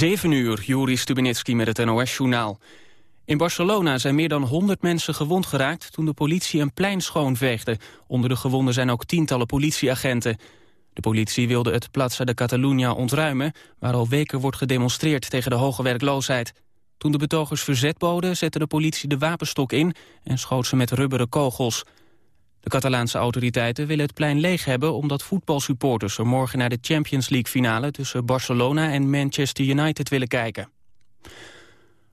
7 uur, Juri Stubenitski met het NOS-journaal. In Barcelona zijn meer dan 100 mensen gewond geraakt toen de politie een plein schoonveegde. Onder de gewonden zijn ook tientallen politieagenten. De politie wilde het Plaza de Catalunya ontruimen... waar al weken wordt gedemonstreerd tegen de hoge werkloosheid. Toen de betogers verzet boden, zette de politie de wapenstok in... en schoot ze met rubberen kogels. De Catalaanse autoriteiten willen het plein leeg hebben... omdat voetbalsupporters er morgen naar de Champions League-finale... tussen Barcelona en Manchester United willen kijken.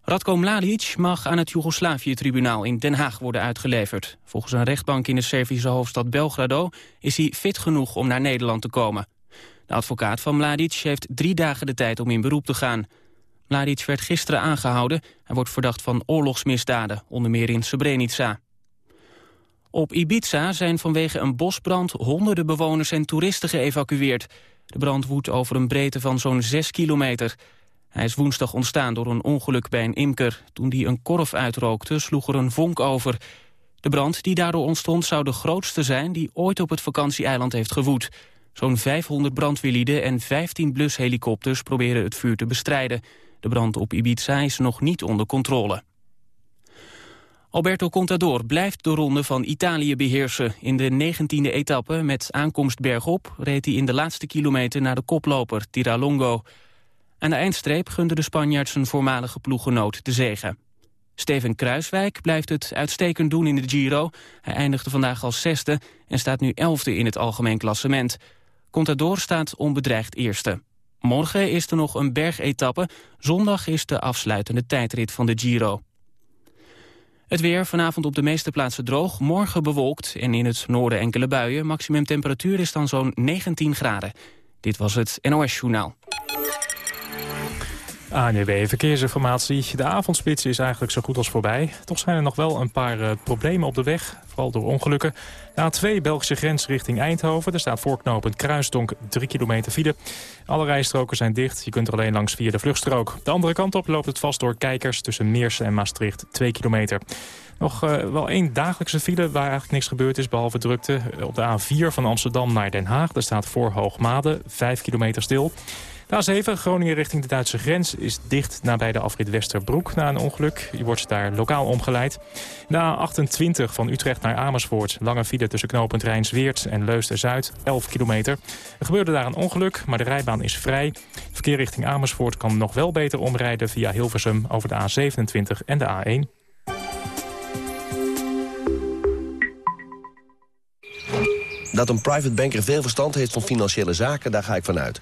Radko Mladic mag aan het Joegoslavië-tribunaal in Den Haag worden uitgeleverd. Volgens een rechtbank in de Servische hoofdstad Belgrado... is hij fit genoeg om naar Nederland te komen. De advocaat van Mladic heeft drie dagen de tijd om in beroep te gaan. Mladic werd gisteren aangehouden. Hij wordt verdacht van oorlogsmisdaden, onder meer in Srebrenica. Op Ibiza zijn vanwege een bosbrand honderden bewoners en toeristen geëvacueerd. De brand woedt over een breedte van zo'n 6 kilometer. Hij is woensdag ontstaan door een ongeluk bij een imker. Toen die een korf uitrookte, sloeg er een vonk over. De brand die daardoor ontstond zou de grootste zijn... die ooit op het vakantieeiland heeft gewoed. Zo'n 500 brandweerlieden en 15 blushelikopters proberen het vuur te bestrijden. De brand op Ibiza is nog niet onder controle. Alberto Contador blijft de ronde van Italië beheersen. In de 19e etappe met aankomst bergop reed hij in de laatste kilometer naar de koploper Tiralongo. Aan de eindstreep gunde de Spanjaard zijn voormalige ploeggenoot de zegen. Steven Kruiswijk blijft het uitstekend doen in de Giro. Hij eindigde vandaag als zesde en staat nu elfde in het algemeen klassement. Contador staat onbedreigd eerste. Morgen is er nog een bergetappe. Zondag is de afsluitende tijdrit van de Giro. Het weer vanavond op de meeste plaatsen droog, morgen bewolkt en in het noorden enkele buien. Maximum temperatuur is dan zo'n 19 graden. Dit was het NOS Journaal. ANWB Verkeersinformatie. De avondspits is eigenlijk zo goed als voorbij. Toch zijn er nog wel een paar uh, problemen op de weg, vooral door ongelukken. De A2 Belgische grens richting Eindhoven. Er staat voorknopend Kruisdonk 3 kilometer file. Alle rijstroken zijn dicht. Je kunt er alleen langs via de vluchtstrook. De andere kant op loopt het vast door kijkers tussen Meersen en Maastricht 2 kilometer. Nog uh, wel één dagelijkse file waar eigenlijk niks gebeurd is behalve drukte. Op de A4 van Amsterdam naar Den Haag. Daar staat voor Hoogmade 5 kilometer stil. De A7, Groningen richting de Duitse grens, is dicht nabij de afrit Westerbroek na een ongeluk. Je wordt daar lokaal omgeleid. De A28 van Utrecht naar Amersfoort, lange file tussen knooppunt Rijnsweert en Leusden-Zuid, 11 kilometer. Er gebeurde daar een ongeluk, maar de rijbaan is vrij. Verkeer richting Amersfoort kan nog wel beter omrijden via Hilversum over de A27 en de A1. Dat een private banker veel verstand heeft van financiële zaken, daar ga ik vanuit.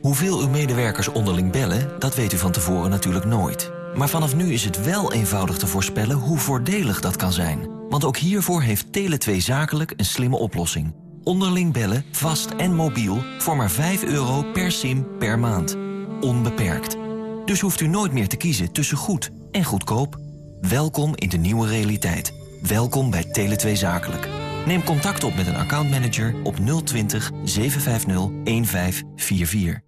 Hoeveel uw medewerkers onderling bellen, dat weet u van tevoren natuurlijk nooit. Maar vanaf nu is het wel eenvoudig te voorspellen hoe voordelig dat kan zijn. Want ook hiervoor heeft Tele2 Zakelijk een slimme oplossing. Onderling bellen, vast en mobiel, voor maar 5 euro per sim per maand. Onbeperkt. Dus hoeft u nooit meer te kiezen tussen goed en goedkoop. Welkom in de nieuwe realiteit. Welkom bij Tele2 Zakelijk. Neem contact op met een accountmanager op 020 750 1544.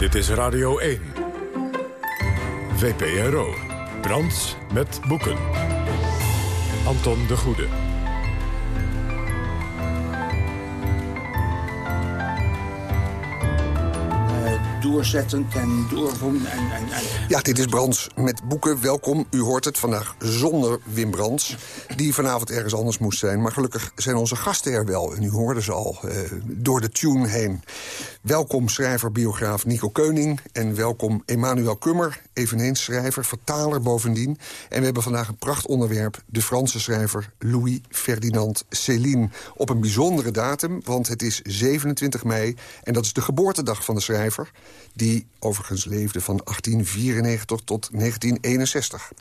Dit is Radio 1. VPRO. Brands met boeken. Anton de Goede. doorzettend en doorvoeren. En, en, en, Ja, dit is Brands met boeken. Welkom, u hoort het, vandaag zonder Wim Brands... die vanavond ergens anders moest zijn. Maar gelukkig zijn onze gasten er wel. En u hoorde ze al uh, door de tune heen. Welkom schrijver, biograaf Nico Keuning. En welkom Emanuel Kummer, eveneens schrijver, vertaler bovendien. En we hebben vandaag een prachtonderwerp, de Franse schrijver Louis Ferdinand Céline. Op een bijzondere datum, want het is 27 mei... en dat is de geboortedag van de schrijver... die overigens leefde van 1894 tot 1961.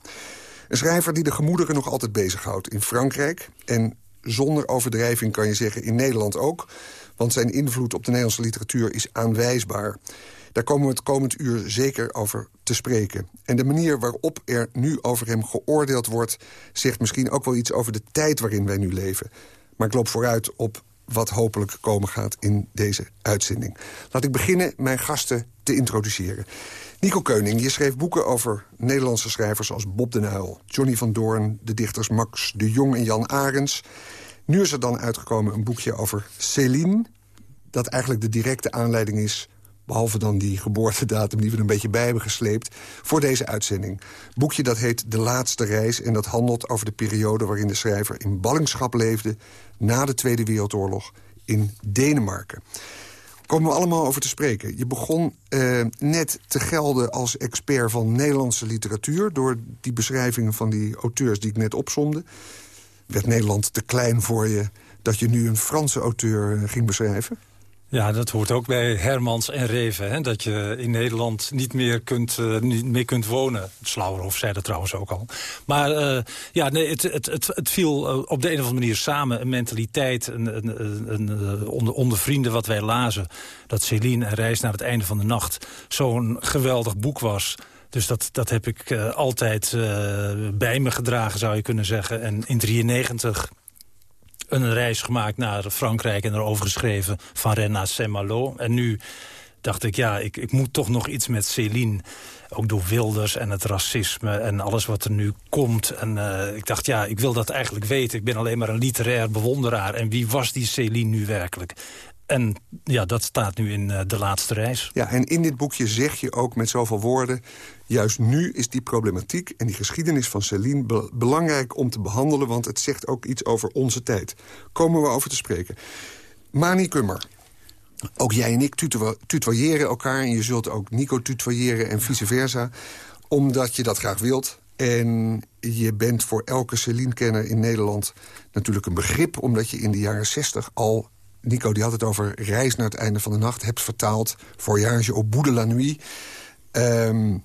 Een schrijver die de gemoederen nog altijd bezighoudt in Frankrijk... en zonder overdrijving kan je zeggen in Nederland ook... want zijn invloed op de Nederlandse literatuur is aanwijsbaar. Daar komen we het komend uur zeker over te spreken. En de manier waarop er nu over hem geoordeeld wordt... zegt misschien ook wel iets over de tijd waarin wij nu leven. Maar ik loop vooruit op wat hopelijk komen gaat in deze uitzending. Laat ik beginnen mijn gasten te introduceren. Nico Keuning, je schreef boeken over Nederlandse schrijvers als Bob den Uyl... Johnny van Doorn, de dichters Max de Jong en Jan Arends. Nu is er dan uitgekomen een boekje over Céline... dat eigenlijk de directe aanleiding is behalve dan die geboortedatum die we een beetje bij hebben gesleept... voor deze uitzending. Boekje dat heet De Laatste Reis... en dat handelt over de periode waarin de schrijver in ballingschap leefde... na de Tweede Wereldoorlog in Denemarken komen we allemaal over te spreken. Je begon eh, net te gelden als expert van Nederlandse literatuur... door die beschrijvingen van die auteurs die ik net opzomde. Werd Nederland te klein voor je dat je nu een Franse auteur eh, ging beschrijven? Ja, dat hoort ook bij Hermans en Reven. Hè? Dat je in Nederland niet meer kunt, uh, niet meer kunt wonen. Slauerhof zei dat trouwens ook al. Maar uh, ja, nee, het, het, het, het viel op de een of andere manier samen. Een mentaliteit, een, een, een, onder, onder vrienden wat wij lazen. Dat Céline en Reis naar het einde van de nacht zo'n geweldig boek was... Dus dat, dat heb ik uh, altijd uh, bij me gedragen, zou je kunnen zeggen. En in 93 een reis gemaakt naar Frankrijk en erover geschreven van Rennes Saint-Malo. En nu dacht ik, ja, ik, ik moet toch nog iets met Céline. Ook door Wilders en het racisme en alles wat er nu komt. En uh, ik dacht, ja, ik wil dat eigenlijk weten. Ik ben alleen maar een literair bewonderaar. En wie was die Céline nu werkelijk? En ja, dat staat nu in uh, de laatste reis. Ja, en in dit boekje zeg je ook met zoveel woorden... juist nu is die problematiek en die geschiedenis van Céline... Be belangrijk om te behandelen, want het zegt ook iets over onze tijd. Komen we over te spreken. Mani Kummer, ook jij en ik tutoyeren elkaar... en je zult ook Nico tutoyeren en vice versa... omdat je dat graag wilt. En je bent voor elke Céline-kenner in Nederland natuurlijk een begrip... omdat je in de jaren zestig al Nico die had het over Reis naar het einde van de nacht. Hebt vertaald Voyage au bout de la nuit. Um,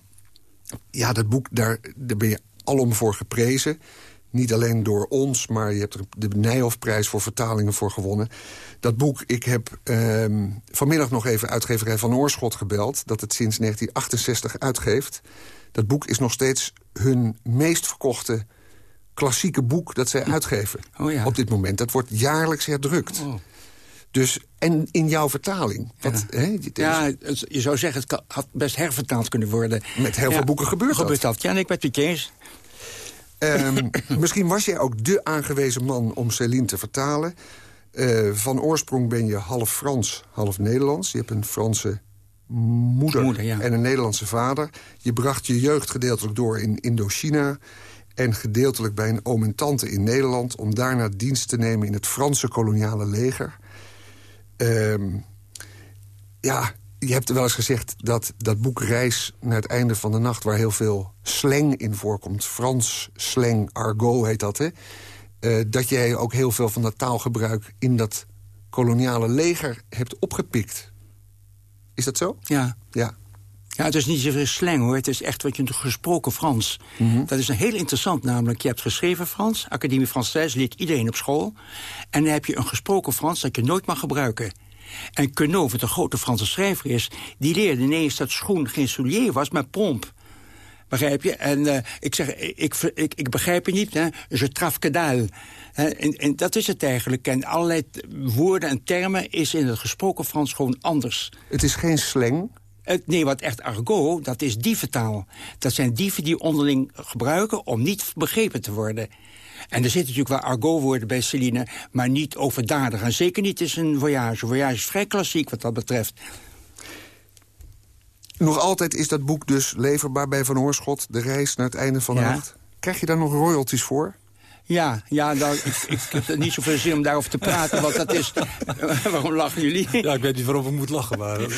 ja, dat boek, daar, daar ben je alom voor geprezen. Niet alleen door ons, maar je hebt er de Nijhoffprijs voor vertalingen voor gewonnen. Dat boek, ik heb um, vanmiddag nog even uitgeverij Van Oorschot gebeld... dat het sinds 1968 uitgeeft. Dat boek is nog steeds hun meest verkochte klassieke boek dat zij uitgeven. Oh ja. Op dit moment. Dat wordt jaarlijks herdrukt. Oh. Dus, en in jouw vertaling. Wat, ja. Hè, ja, je zou zeggen, het had best hervertaald kunnen worden. Met heel ja, veel boeken gebeurt, gebeurt dat. Ja, en ik ben het eens. Um, misschien was jij ook de aangewezen man om Céline te vertalen. Uh, van oorsprong ben je half Frans, half Nederlands. Je hebt een Franse moeder, moeder ja. en een Nederlandse vader. Je bracht je jeugd gedeeltelijk door in Indochina... en gedeeltelijk bij een oom en tante in Nederland... om daarna dienst te nemen in het Franse koloniale leger... Um, ja, je hebt wel eens gezegd dat dat boek Reis naar het einde van de nacht... waar heel veel slang in voorkomt, Frans slang, argot heet dat, hè? Uh, dat jij ook heel veel van dat taalgebruik in dat koloniale leger hebt opgepikt. Is dat zo? Ja. Ja. Ja, het is niet zoveel slang hoor. Het is echt wat je gesproken Frans. Mm -hmm. Dat is een heel interessant namelijk. Je hebt geschreven Frans, Academie Française leert iedereen op school. En dan heb je een gesproken Frans dat je nooit mag gebruiken. En Queneau, wat een grote Franse schrijver is... die leerde ineens dat schoen geen soulier was, maar pomp. Begrijp je? En uh, ik zeg, ik, ik, ik begrijp je niet, hè? Je traf dalle. En, en, dat is het eigenlijk. En allerlei woorden en termen is in het gesproken Frans gewoon anders. Het is geen slang, het, nee, wat echt argot, dat is dieventaal. Dat zijn dieven die onderling gebruiken om niet begrepen te worden. En er zitten natuurlijk wel argot-woorden bij Celine, maar niet overdadig. En zeker niet is een voyage. Voyage is vrij klassiek wat dat betreft. Nog altijd is dat boek dus leverbaar bij Van Oorschot... De reis naar het einde van de ja. nacht. Krijg je daar nog royalties voor? Ja, ja nou, ik, ik heb niet zoveel zin om daarover te praten, want dat is... waarom lachen jullie? Ja, ik weet niet waarom ik moet lachen, maar...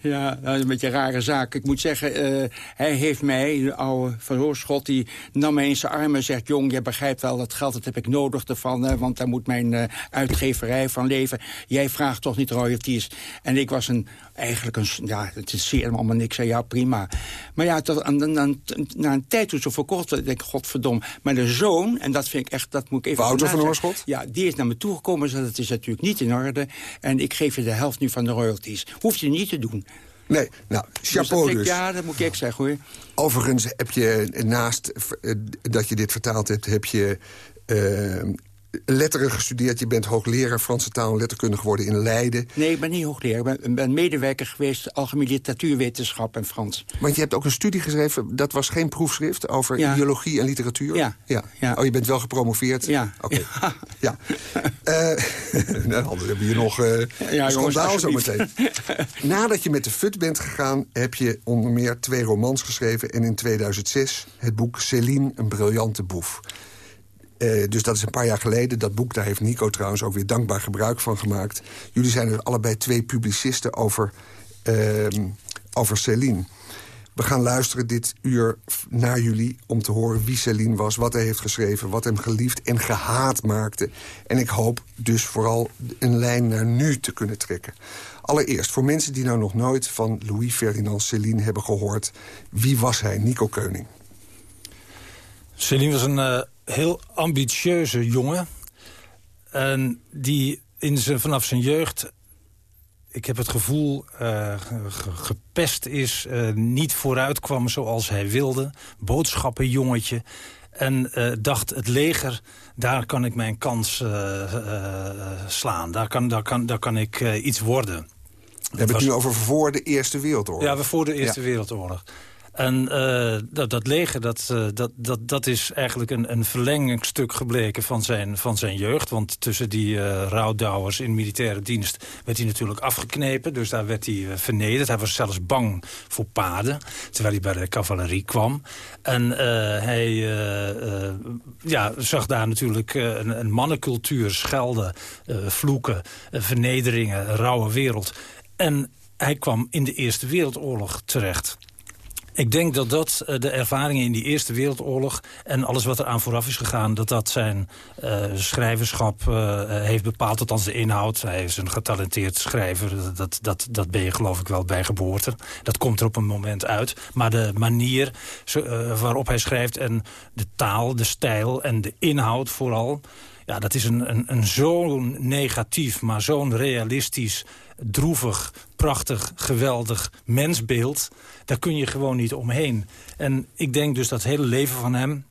ja, dat is een beetje een rare zaak. Ik moet zeggen, uh, hij heeft mij, de oude Van Hoorschot... die nam mij in zijn armen en zegt... jong, je begrijpt wel, dat geld dat heb ik nodig ervan... Want daar moet mijn uh, uitgeverij van leven. Jij vraagt toch niet royalties? En ik was een, eigenlijk een... ja, het is zeer allemaal niks. ja, prima. Maar ja, aan, aan, na een tijd toen ze verkocht werd, denk ik, godverdom. Maar de zoon, en dat vind ik echt, dat moet ik even... Wouter van Oorschot? Ja, die is naar me toegekomen en zei, dat is natuurlijk niet in orde. En ik geef je de helft nu van de royalties. Hoeft je niet te doen. Nee, nou, chapeau dus. dus. ja, dat moet ik zeggen hoor. Overigens heb je naast uh, dat je dit vertaald hebt... heb je uh, letteren gestudeerd. Je bent hoogleraar Franse taal en letterkunde geworden in Leiden. Nee, ik ben niet hoogleraar. Ik ben, ben medewerker geweest... algemene literatuurwetenschap en Frans. Want je hebt ook een studie geschreven... dat was geen proefschrift over ja. ideologie en literatuur? Ja. ja. ja. Oh, je bent wel gepromoveerd? Ja. Oké. Okay. Ja. ja. uh, nou, dan hebben we hier nog uh, ja, schandaal zometeen. Nadat je met de FUT bent gegaan... heb je onder meer twee romans geschreven... en in 2006 het boek Céline, een briljante boef. Uh, dus dat is een paar jaar geleden. Dat boek, daar heeft Nico trouwens ook weer dankbaar gebruik van gemaakt. Jullie zijn dus allebei twee publicisten over, uh, over Céline. We gaan luisteren dit uur naar jullie om te horen wie Céline was... wat hij heeft geschreven, wat hem geliefd en gehaat maakte. En ik hoop dus vooral een lijn naar nu te kunnen trekken. Allereerst, voor mensen die nou nog nooit van Louis Ferdinand Céline hebben gehoord... wie was hij, Nico Keuning? Céline was een... Uh heel ambitieuze jongen. En die in zijn, vanaf zijn jeugd, ik heb het gevoel, uh, gepest is. Uh, niet vooruit kwam zoals hij wilde. Boodschappenjongetje. En uh, dacht, het leger, daar kan ik mijn kans slaan. Daar kan, daar kan, daar kan ik iets worden. We hebben het nu over voor de Eerste Wereldoorlog. Ja, voor de Eerste ja. Wereldoorlog. En uh, dat, dat leger, dat, uh, dat, dat, dat is eigenlijk een, een verlengstuk gebleken van zijn, van zijn jeugd. Want tussen die uh, rouwdouwers in militaire dienst werd hij natuurlijk afgeknepen. Dus daar werd hij vernederd. Hij was zelfs bang voor paarden, terwijl hij bij de cavalerie kwam. En hij ja, zag daar natuurlijk een, een mannencultuur, schelden, vloeken, vernederingen, rauwe wereld. En hij kwam in de Eerste Wereldoorlog terecht. Ik denk dat dat de ervaringen in die Eerste Wereldoorlog... en alles wat er aan vooraf is gegaan... dat dat zijn uh, schrijverschap uh, heeft bepaald, althans de inhoud. Hij is een getalenteerd schrijver. Dat, dat, dat ben je geloof ik wel bij geboorte. Dat komt er op een moment uit. Maar de manier waarop hij schrijft... en de taal, de stijl en de inhoud vooral... Ja, dat is een, een, een zo'n negatief, maar zo'n realistisch, droevig, prachtig, geweldig mensbeeld. Daar kun je gewoon niet omheen. En ik denk dus dat het hele leven van hem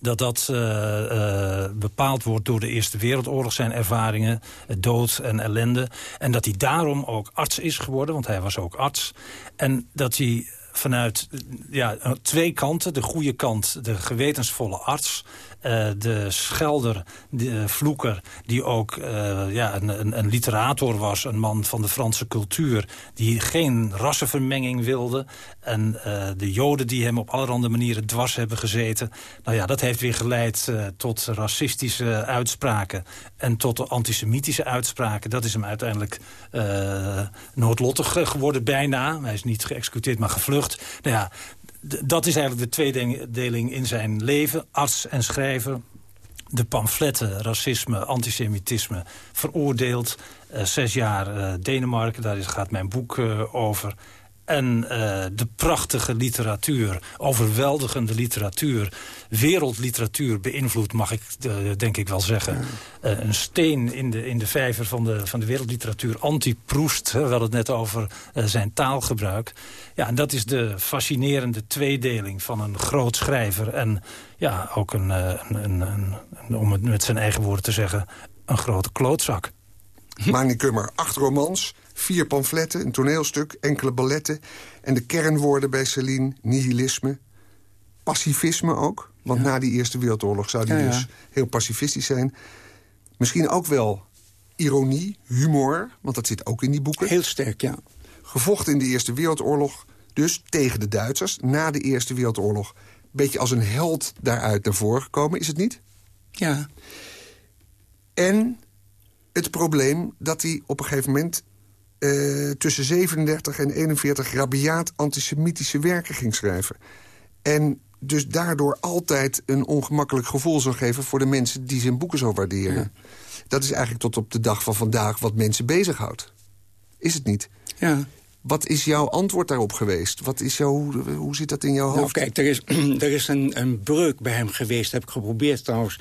dat dat uh, uh, bepaald wordt door de Eerste Wereldoorlog, zijn ervaringen, dood en ellende. En dat hij daarom ook arts is geworden, want hij was ook arts. En dat hij vanuit ja, twee kanten, de goede kant, de gewetensvolle arts... Uh, de schelder, de vloeker, die ook uh, ja, een, een, een, literator was. Een man van de Franse cultuur. Die geen rassenvermenging wilde. En de joden die hem op allerhande manieren dwars hebben gezeten. Nou ja, dat heeft weer geleid tot racistische uitspraken. En tot antisemitische uitspraken. Dat is hem uiteindelijk noodlottig geworden bijna. Hij is niet geëxecuteerd, maar gevlucht. Nou ja, dat is eigenlijk de tweedeling in zijn leven. Arts en schrijver. De pamfletten, racisme, antisemitisme, veroordeeld. Uh, zes jaar uh, Denemarken, daar is, gaat mijn boek uh, over. En uh, de prachtige literatuur, overweldigende literatuur... wereldliteratuur beïnvloed, mag ik uh, denk ik wel zeggen. Uh, een steen in de, in de vijver van de, van de wereldliteratuur. Anti-Proest, we hadden het net over zijn taalgebruik. Ja, en dat is de fascinerende tweedeling van een groot schrijver... en ja, ook een, een, een, een om het met zijn eigen woorden te zeggen... een grote klootzak. Magni Kummer, acht romans, vier pamfletten, een toneelstuk, enkele balletten... en de kernwoorden bij Celine, nihilisme, pacifisme ook. Want ja. na die Eerste Wereldoorlog zou die ja, ja. dus heel pacifistisch zijn. Misschien ook wel ironie, humor, want dat zit ook in die boeken. Heel sterk, ja. Gevochten in de Eerste Wereldoorlog, dus tegen de Duitsers. Na de Eerste Wereldoorlog beetje als een held daaruit naar voren gekomen, is het niet? Ja. En het probleem dat hij op een gegeven moment... Uh, tussen 37 en 41 rabiaat antisemitische werken ging schrijven. En dus daardoor altijd een ongemakkelijk gevoel zou geven... voor de mensen die zijn boeken zo waarderen. Dat is eigenlijk tot op de dag van vandaag wat mensen bezighoudt. Is het niet? Ja. Wat is jouw antwoord daarop geweest? Wat is jouw, hoe zit dat in jouw nou, hoofd? Nou, kijk, er is, er is een, een breuk bij hem geweest. Dat heb ik geprobeerd trouwens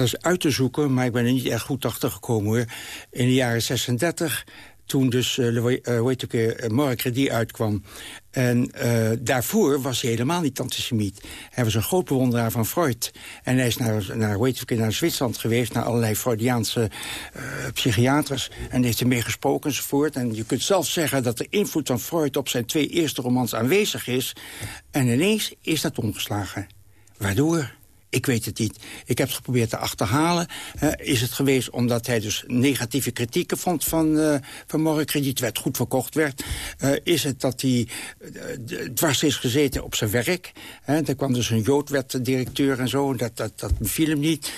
dat is uit te zoeken, maar ik ben er niet echt goed achter gekomen hoor. In de jaren 36 toen dus, uh, hoe heet het weer, uh, Credit uitkwam. En daarvoor was hij helemaal niet antisemiet. Hij was een groot bewonderaar van Freud. En hij is naar, naar, heet het, naar Zwitserland geweest... naar allerlei Freudiaanse psychiaters. En heeft ermee gesproken enzovoort. En je kunt zelf zeggen dat de invloed van Freud... op zijn twee eerste romans aanwezig is. En ineens is dat omgeslagen. Waardoor? Ik weet het niet. Ik heb het geprobeerd te achterhalen. Is het geweest omdat hij dus negatieve kritieken vond van, uh, van Morgenkrediet... werd goed verkocht werd? Uh, is het dat hij dwars is gezeten op zijn werk? er kwam dus een Jood, directeur en zo. Dat, dat, dat beviel hem niet.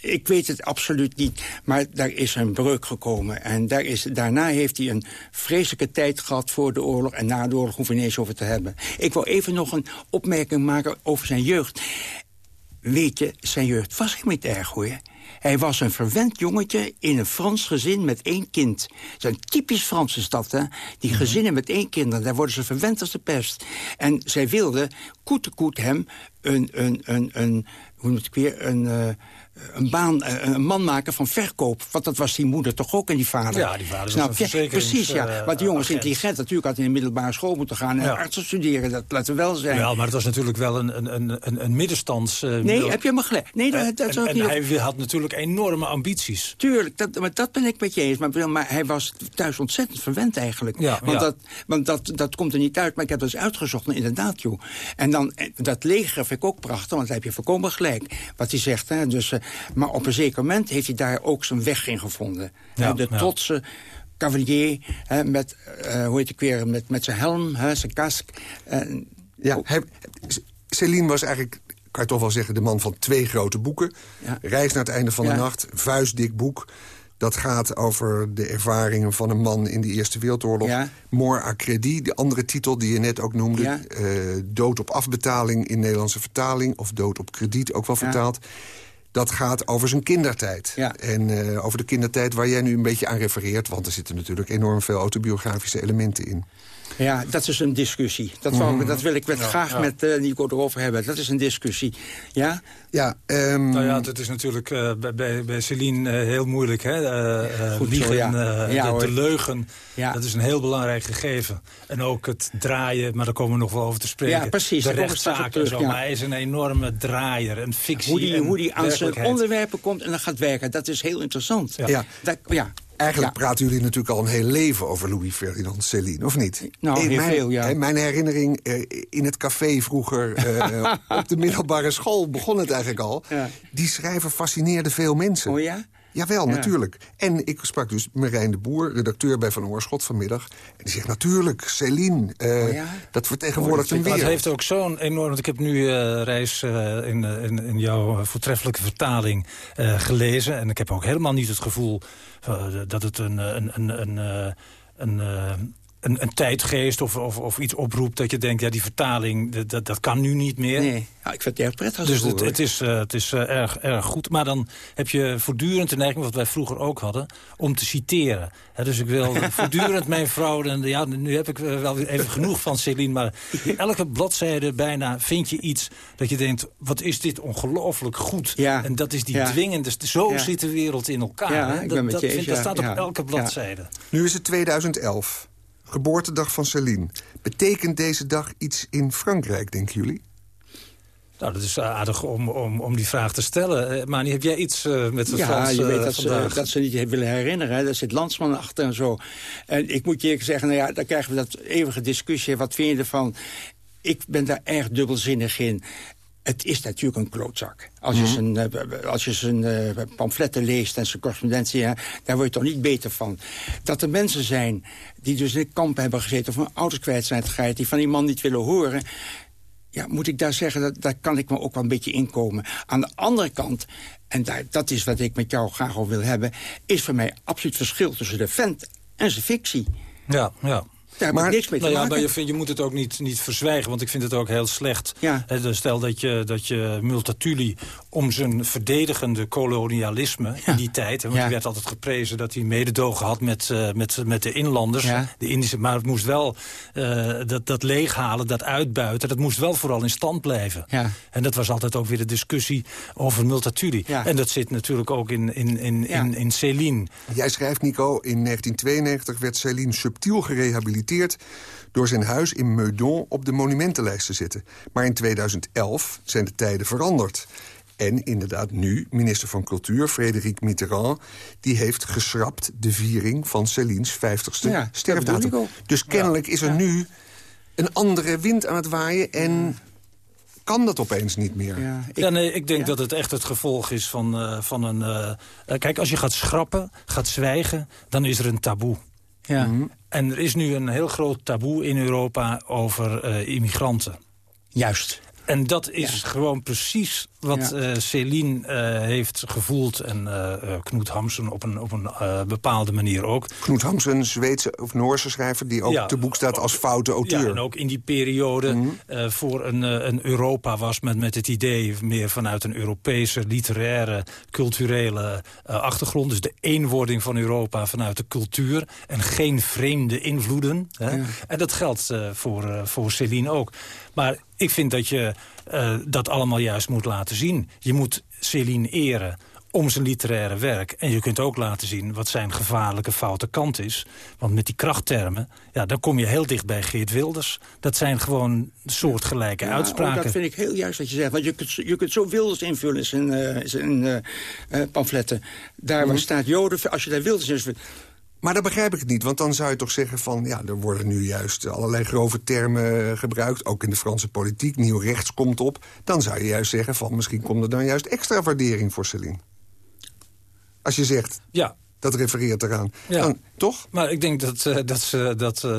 ik weet het absoluut niet. Maar daar is een breuk gekomen. En daar is, daarna heeft hij een vreselijke tijd gehad voor de oorlog... en na de oorlog hoeven we ineens over te hebben. Ik wil even nog een opmerking maken over zijn jeugd weet je, zijn jeugd was helemaal niet erg hoor. Hij was een verwend jongetje in een Frans gezin met één kind. Zo'n typisch Franse stad, hè? Die Mhm. gezinnen met één kind, daar worden ze verwend als de pest. En zij wilden koet koet hem een, een, een, een hoe moet ik weer, een... Uh, een, baan, een man maken van verkoop. Want dat was die moeder toch ook en die vader. Ja, die vader Snap was een Precies, ja. uh, Want die jongens agent. intelligent. Natuurlijk had hij in de middelbare school moeten gaan... en Ja. artsen studeren, dat laten we wel zijn. Ja, maar het was natuurlijk wel een, een, een, een, middenstands... uh, nee, heb je helemaal gelijk. Nee, dat, dat is en, en niet... hij had natuurlijk enorme ambities. Tuurlijk, dat, maar dat ben ik met je eens. Maar, maar hij was thuis ontzettend verwend eigenlijk. Ja, want ja. Dat, want dat, dat komt er niet uit. Maar ik heb dat eens uitgezocht, en inderdaad, joh. En dan, eh, dat leger vind ik ook prachtig, want daar heb je voorkomen gelijk. Wat hij zegt, hè. Dus, uh, maar op een zeker moment heeft hij daar ook zijn weg in gevonden. Ja, de ja. trotse cavalier, hè, met, uh, hoe heet ik weer, met, met zijn helm, hè, zijn kask. En, Ja, hij, Céline was eigenlijk, kan je toch wel zeggen... de man van twee grote boeken. Ja. Reis naar het einde van Ja. de nacht, vuistdik boek. Dat gaat over de ervaringen van een man in de Eerste Wereldoorlog. Ja. À crédit, de andere titel die je net ook noemde. Ja. Eh, dood op afbetaling in Nederlandse vertaling. Of dood op krediet, ook wel Ja. vertaald. Dat gaat over zijn kindertijd. Ja. En eh, over de kindertijd waar jij nu een beetje aan refereert. Want er zitten natuurlijk enorm veel autobiografische elementen in. Ja, dat is een discussie. Dat, wou, dat wil ik met, graag ja. met uh, Nico erover hebben. Dat is een discussie. Ja? Ja, ehm, Nou ja, het is natuurlijk uh, bij, bij, Celine uh, heel moeilijk. Hè? Uh, Goed zo, liegen, ja. uh, Ja, de, leugen, Ja. dat is een heel belangrijk gegeven. En ook het draaien, maar daar komen we nog wel over te spreken. Ja, precies, De rechtszaken zo, ja. maar hij is een enorme draaier, een fictie Hoe die, en hoe die aan zijn onderwerpen komt en dan gaat werken. Dat is heel interessant. Ja. Ja. Dat, ja. Eigenlijk Ja. praten jullie natuurlijk al een heel leven over Louis Ferdinand Céline, of niet? Nou, in heel mijn, veel, ja. In mijn herinnering, eh, in het café vroeger, eh, op de middelbare school begon het eigenlijk al. Ja. Die schrijver fascineerde veel mensen. Oh ja? Jawel, Ja. natuurlijk. En ik sprak dus Marijn de Boer, redacteur bij Van Oorschot vanmiddag. En die zegt natuurlijk, Céline, eh, Oh ja? dat vertegenwoordigt Oh, een dat Maar het wereld. heeft ook zo'n enorm... Want ik heb nu eh, Reis eh, in, in, in jouw voortreffelijke vertaling eh, gelezen. En ik heb ook helemaal niet het gevoel dat het een, een, een, een, eh, een, eh, een, een tijdgeest of, of, of iets oproept... dat je denkt, ja, die vertaling, dat- dat, dat kan nu niet meer. Nee, ja, ik vind het erg prettig. als Dus het, het is, eh, het is eh, erg, erg goed. Maar dan heb je voortdurend de neiging, wat wij vroeger ook hadden... om te citeren. Hè, dus ik wil voortdurend mijn vrouw... En, ja, nu heb ik eh, wel weer even genoeg van Céline... maar elke bladzijde bijna vind je iets dat je denkt... wat is dit ongelooflijk goed. Ja. En dat is die Ja. dwingende... Zo Ja. zit de wereld in elkaar. Ja, hè. ik ben dat, met dat, je eens, vind- dat ja. staat op elke Ja. bladzijde. Nu is het 2011, geboortedag van Céline. Betekent deze dag iets in Frankrijk, denken jullie? Nou, dat is aardig om, om, om die vraag te stellen. Eh, Mani, heb jij iets eh, met de Ja, Frans je weet eh, dat ze, dat ze niet willen herinneren. Hè. Daar zit Landsman achter en zo. En ik moet je eerlijk zeggen, nou ja, dan krijgen we dat eeuwige discussie. Wat vind je ervan? Ik ben daar erg dubbelzinnig in. Het is natuurlijk een klootzak. Als je zijn, eh, als je zijn eh, pamfletten leest en zijn correspondentie... daar word je toch niet beter van. Dat er mensen zijn die dus in het kamp hebben gezeten... of hun ouders kwijt zijn gegaan... die van die man niet willen horen... ja, moet ik daar zeggen, dat, daar kan ik me ook wel een beetje inkomen. Aan de andere kant, en daar, dat is wat ik met jou graag over wil hebben... is voor mij absoluut verschil tussen de vent en zijn fictie. Ja, ja. Daar ik niks mee te nou ja, maken. maar je, vindt- je moet het ook niet, niet verzwijgen, want ik vind het ook heel slecht. Ja. Hè, dus stel dat je, dat je Multatuli om zijn verdedigende kolonialisme in die tijd... want Ja. die werd altijd geprezen dat hij mededogen had met, eh, met, met de inlanders. Ja. De Indische, maar het moest wel eh, dat, dat leeghalen, dat uitbuiten... dat moest wel vooral in stand blijven. Ja. En dat was altijd ook weer de discussie over Multatuli. Ja. En dat zit natuurlijk ook in, in, in, Ja. in, in Céline. Jij schrijft, Nico, in 1992 werd Céline subtiel gerehabiliteerd... door zijn huis in Meudon op de monumentenlijst te zetten. Maar in 2011 zijn de tijden veranderd. En inderdaad nu, minister van Cultuur, Frederik Mitterrand... die heeft geschrapt de viering van Céline's 50ste Ja, dat sterfdatum. Dus kennelijk is er nu een andere wind aan het waaien... en kan dat opeens niet meer. Ja, ik- ja, nee, ik denk ja? dat het echt het gevolg is van, eh, van een... eh, eh, kijk, als je gaat schrappen, gaat zwijgen, dan is er een taboe. ja. En er is nu een heel groot taboe in Europa over eh, immigranten. Juist. En dat is Ja. gewoon precies wat Ja. eh Céline eh, heeft gevoeld. En eh eh, Knoet Hamsun op een, op een eh, bepaalde manier ook. Knut Hamsun, Zweedse of Noorse schrijver... die ook Ja. te boek staat als foute auteur. Ja, en ook in die periode Mhm. eh, voor een, eh, een Europa was met, met het idee... meer vanuit een Europese, literaire, culturele eh, achtergrond. Dus de eenwording van Europa vanuit de cultuur. En geen vreemde invloeden. Hè? En dat geldt eh, voor, eh, voor Céline ook. Maar ik vind dat je eh, dat allemaal juist moet laten zien. Je moet Céline eren om zijn literaire werk. En je kunt ook laten zien wat zijn gevaarlijke foute kant is. Want met die krachttermen, ja, dan kom je heel dicht bij Geert Wilders. Dat zijn gewoon soortgelijke Ja, uitspraken. oh, dat vind ik heel juist wat je zegt. Want je kunt, je kunt zo Wilders invullen in zijn, eh, zijn eh, pamfletten. Daar waar staat Joden, als je daar Wilders in Maar dan begrijp ik het niet, want dan zou je toch zeggen van... ja, er worden nu juist allerlei grove termen gebruikt... ook in de Franse politiek, nieuw rechts komt op. Dan zou je juist zeggen van misschien komt er dan juist extra waardering voor Céline. Als je zegt, Ja, dat refereert eraan. Ja. Dan, toch? maar ik denk dat, eh, dat, ze, dat eh,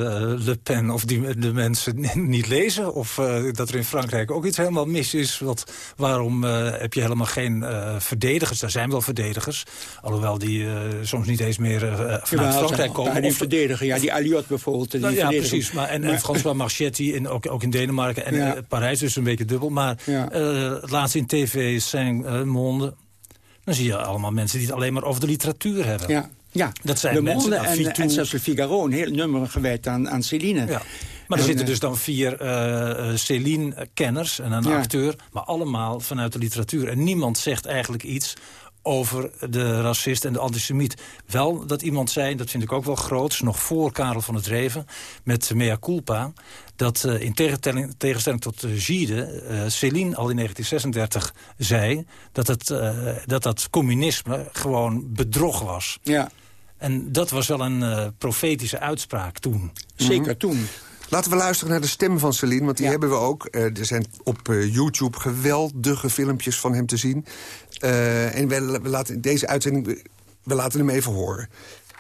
Le Pen of die, de mensen niet lezen. Of eh, dat er in Frankrijk ook iets helemaal mis is. Wat, waarom eh, heb je helemaal geen eh, verdedigers? Er zijn wel verdedigers. Alhoewel die eh, soms niet eens meer eh, vanuit Jawel, Frankrijk zijn- komen. ja, die verdedigen. Ja, die Aliot bijvoorbeeld. Die Nou, ja, precies. Maar, en, François Marchetti, in, ook, ook in Denemarken. En Ja. eh, Parijs dus een beetje dubbel. Maar Ja. eh, het laatste in TV Saint-Monde... dan zie je allemaal mensen die het alleen maar over de literatuur hebben. Ja, ja. Dat zijn Le mensen, nou, en, en zelfs Le Figaro, een heel nummer gewijd aan, aan Céline. Ja. Maar er En, zitten eh, dus dan vier eh, Céline-kenners en een Ja. acteur. Maar allemaal vanuit de literatuur. En niemand zegt eigenlijk iets over de racist en de antisemiet. Wel dat iemand zei, dat vind ik ook wel groots... nog voor Karel van het Reven, met Mea Culpa... dat eh, in tegenstelling, tegenstelling tot uh, Gide, eh Céline al in 1936 zei... dat, het, eh, dat dat communisme gewoon bedrog was. Ja, En dat was wel een eh, profetische uitspraak toen. zeker toen. Laten we luisteren naar de stem van Celine, want die Ja. hebben we ook. Eh, er zijn op eh, YouTube geweldige filmpjes van hem te zien. Eh, en we, we laten deze uitzending, we, laten hem even horen.